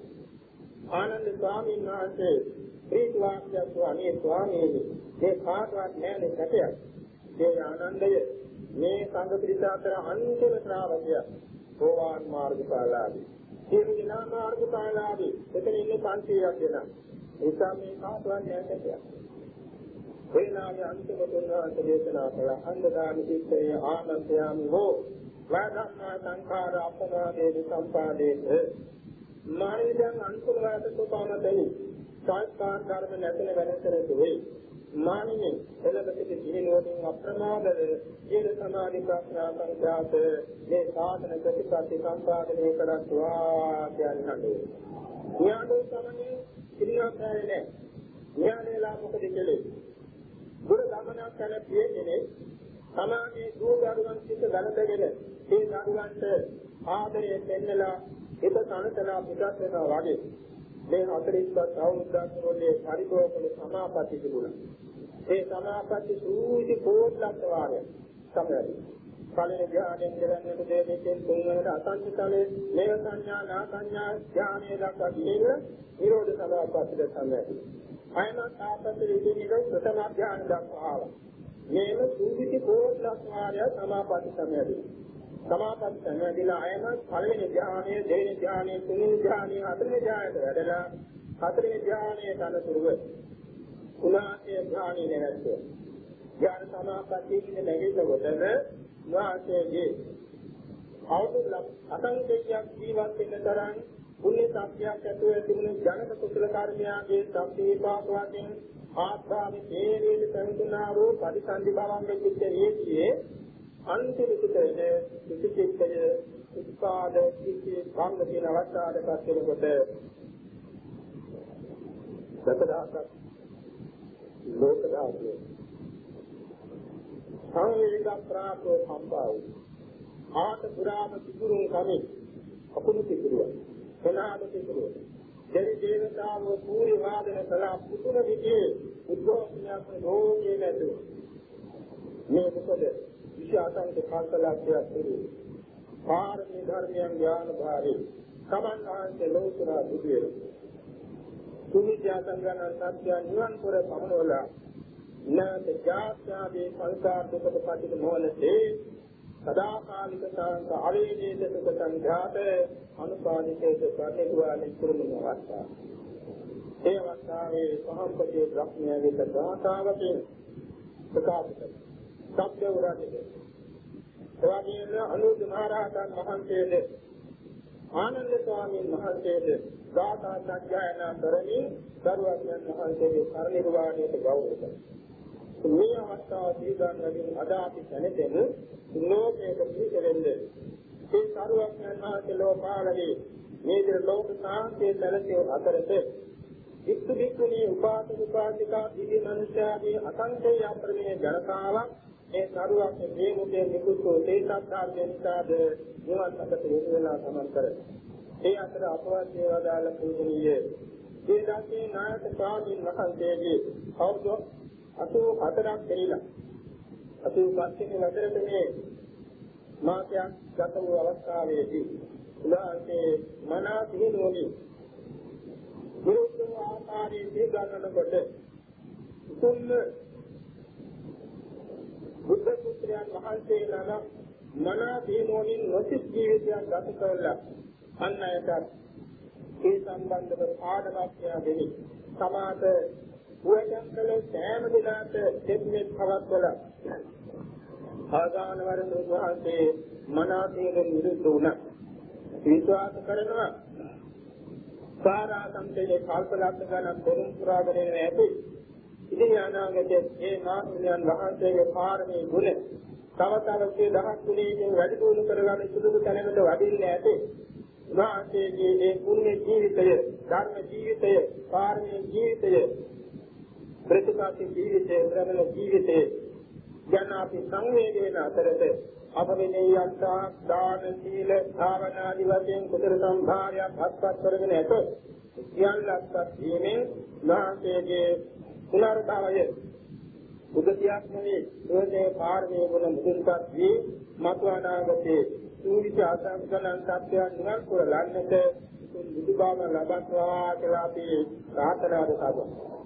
S3: ආනන්ද ස්වාමීන් වහන්සේ ප්‍රීති වාක්‍යයක් ස්වාමී ස්වාමීනි මේ කාටවත් නැහැ සැපයක්. මේ ආනන්දය මේ සංඝ පිරිස අතර අන්තිම ශ්‍රාවකය සෝවාන් මාර්ගඵලාදී. සියලු දෙනා මාර්ගඵලාදී. එතන ඉන්නේ 500ක් දෙනා. ඒසා මේ කාටවත් නැහැ සැපයක්. වේනාවේ අන්තිම තුන්වහන්සේ දේශනා කළ අන්දදාන සිත්තේ ආනන්දයාමි හෝ වාදම්මා සංඛාර අපනාදේ සම්පාදේත මානිදං අන්කුලවට සෝපානතනි සංස්කාර ධර්ම නැතන වෙනසට වෙයි මානිනේ එළබෙති දිනුවකින් අප්‍රමාදද ජීව සමාධි ප්‍රඥා සංඛ්‍යාත මේ සාධන ප්‍රතිපatti සම්පාදනය කරත්වා කියන්නට ඥානෝ සමනේ ඉරියව්වන්නේ ඥානේලා මොකද කෙලේ ගුරු ගමනක් කරන පියෙන්නේ සමාගයේ දූදරුවන් සිට ගණදගෙන ඒ දරුවන්ට ආදරයෙන් දෙන්නලා හිත තනතලා පිටත් වෙනවා වගේ මේ 45 අවුරුද්දක් මුළුල්ලේ පරිභෝගකල සමාපatti තිබුණා. ඒ සමාපatti සූති කෝට්ලක් වාරය සමරයි. කලින් ධ්‍යානෙන් දෙරන්නට දෙයෙන් තුන්වනට අසංචිතලේ මේව සංඥා නා සංඥා ධ්‍යානයේ දක්වා ගිහිල්ලා නිරෝධ සමාපත්තිද සමරයි. අයමත් ආපත්‍ය විදිහට ප්‍රථම ධ්‍යාන දක්වා ආවා. මේව සූවිති කෝට්ලක් වාරය සමාපatti සමරයි. සමාපatti සමදිලා අයම පළවෙනි ධ්‍යානයේ දෙවෙනි ධ්‍යානයේ තුන්වෙනි ධ්‍යානයේ හතරවෙනි ධ්‍යානයට වැඩලා හතරවෙනි ධ්‍යානයේ තනතුරුව උනාසේ ධ්‍යානයේ නැරෙන්නේ ධ්‍යාන සමාපatti නැගෙනකොටම වාසයේ අවුරුදු අසංකේයයක් ජීවත් වෙන තරම් පුණ්‍ය සත්‍යයක් ඇතුව තිබුණු ජනක කුසල කර්මයාගේ සම්පීපාක වශයෙන් ආත්මාවේ තේරෙලි සංතුනා වූ පරිසන්දි භවංගේ චිත්ත වේතියේ අන්තිම පිටේ විචිත්තය උත්පාද කිසි භංග කියන අවස්ථාවකටපත් වෙනකොට සතරාසක් ලෝක ධාතුව සංවේග ප්‍රාප්තෝ සම්භාවයි ආත පුරාම සිදුරුන් කමේ අකුණු සිදුරුව සනාද සිදුරුව දෙවි දේවතාවෝ පූර්ව වාදන කළා. පුදුර විදියේ උද්ඝෝෂණයක් ලෝකේ නැතුව. මේ මොකද? විශාසංක කාසලක්ෂයක් පිළි පාරමී ධර්මයන් ඥාන භාරේ සමන් ආන්ත ලෝතර බුදු වේ සුනිත්‍ය සංගණ සත්‍ය නිවන් පුර පමනවලා නාත ජාත්‍යාවේ සංසාර දුකට පතිත මොහලතේ සදාකාලික සංක අවේදේත සුඛ සංඝාත අනුපාදිතේත ප්‍රතිවාන ඉතුරුම අවස්ථා ඒ අවස්ථාවේ සහම්පතේ බ්‍රහ්මයාගේ දාතාවකින් ප්‍රකාශ කරනවා සත්‍ය උරන්නේ එවැගේම අනුරුද්ධ මහ රහතන් වහන්සේද ආනන්ද ස්වාමීන් වහන්සේට ගාථා සත්‍යයනා කරමින් දරුවන්යන් වහන්සේගේ පරිනිර්වාණයට ගෞරව කළා. මේ අවස්ථාව දීගන්නමින් අද අපි දැනෙතෙමු ලෝකයේ පිළිසෙන්නේ මේ සරුවක්යන් වහන්සේ ලෝකාලයේ මේ දේ ලෝක සාන්තිය සැලසෙව අතරත වික්ඛු වික්ඛුනී උපාසක උපාසිකා දිවි මනුෂ්‍යාදී අසංඛ්‍ය අප්‍රමේය ජනතාවක් මේ සරුවක් මේ මුදේ නිකුත්ෝ තේසත්තාර්යනිසාද නිවන් අතට යොමු වෙලා සමන් කරයි. ඒ අතර අපවත් දේවදාල පූජනීය ඒ දාසේ නායක ස්වාමීන් වහන්සේගේ කවුද 84ක් දෙරිලා 85 වෙනි වසරේ මේ මාසයක් ගත වූ අවස්ථාවේදී උදාහරණේ මනා දිනුවනි විරුද්ධ ආකාරයේ දීගන්නකොට උතුම් බුද්ධ පුත්‍රයන් වහන්සේලා මනා දිනුවනින් නොසිත ජීවිතයක් ගත කළා. අන්නයට ඒ සම්බන්ධව පාඩමක් දෙනි. සමාත වචන කළ සෑම දිනකට දෙන්නේ පවත්වලා ආදාන වරණ වහන්සේ මනාතේන නිරුද්ධ වුණා. විශ්වාස කරනවා සාරාසංකේය කල්පලක්ෂ ගණන් පෙරම් පුරාගෙන ඇති. ඉතින් අනාගතයේ මේ මාත්‍රයන් වහන්සේගේ පාරමී ගුණ තව තවත් දහස් ගුණයකින් වැඩි දියුණු කරගන්න සුදුසු තැනකට වඩින්නේ ඇති. වහන්සේගේ මේ පුණ්‍ය ජීවිතය, ධර්ම ජීවිතය, පාරමී ජීවිතය, ප්‍රතිපත්ති ජීවිතය, ශ්‍රමණ ජීවිතය ගැන අපි සංවේදීන අතරත අප විනයයන්තා දාන සීල භාවනාදි වශයෙන් කුසල සම්භාරයක් අත්පත් කරගෙන ඇත. සියල්ලක්වත් දීමෙන් නාසයේ පුනර්භවය උදතියක් නෙවේ ඒකේ පාරමී ගුණ මුදුන්පත් වී මතු අනාගතයේ සූවිච අසංකලන් සත්‍යයන් නිවන් කුරලන්නට බුදුබව ලබත්වා කියලා අපි ප්‍රාර්ථනා කරනවා.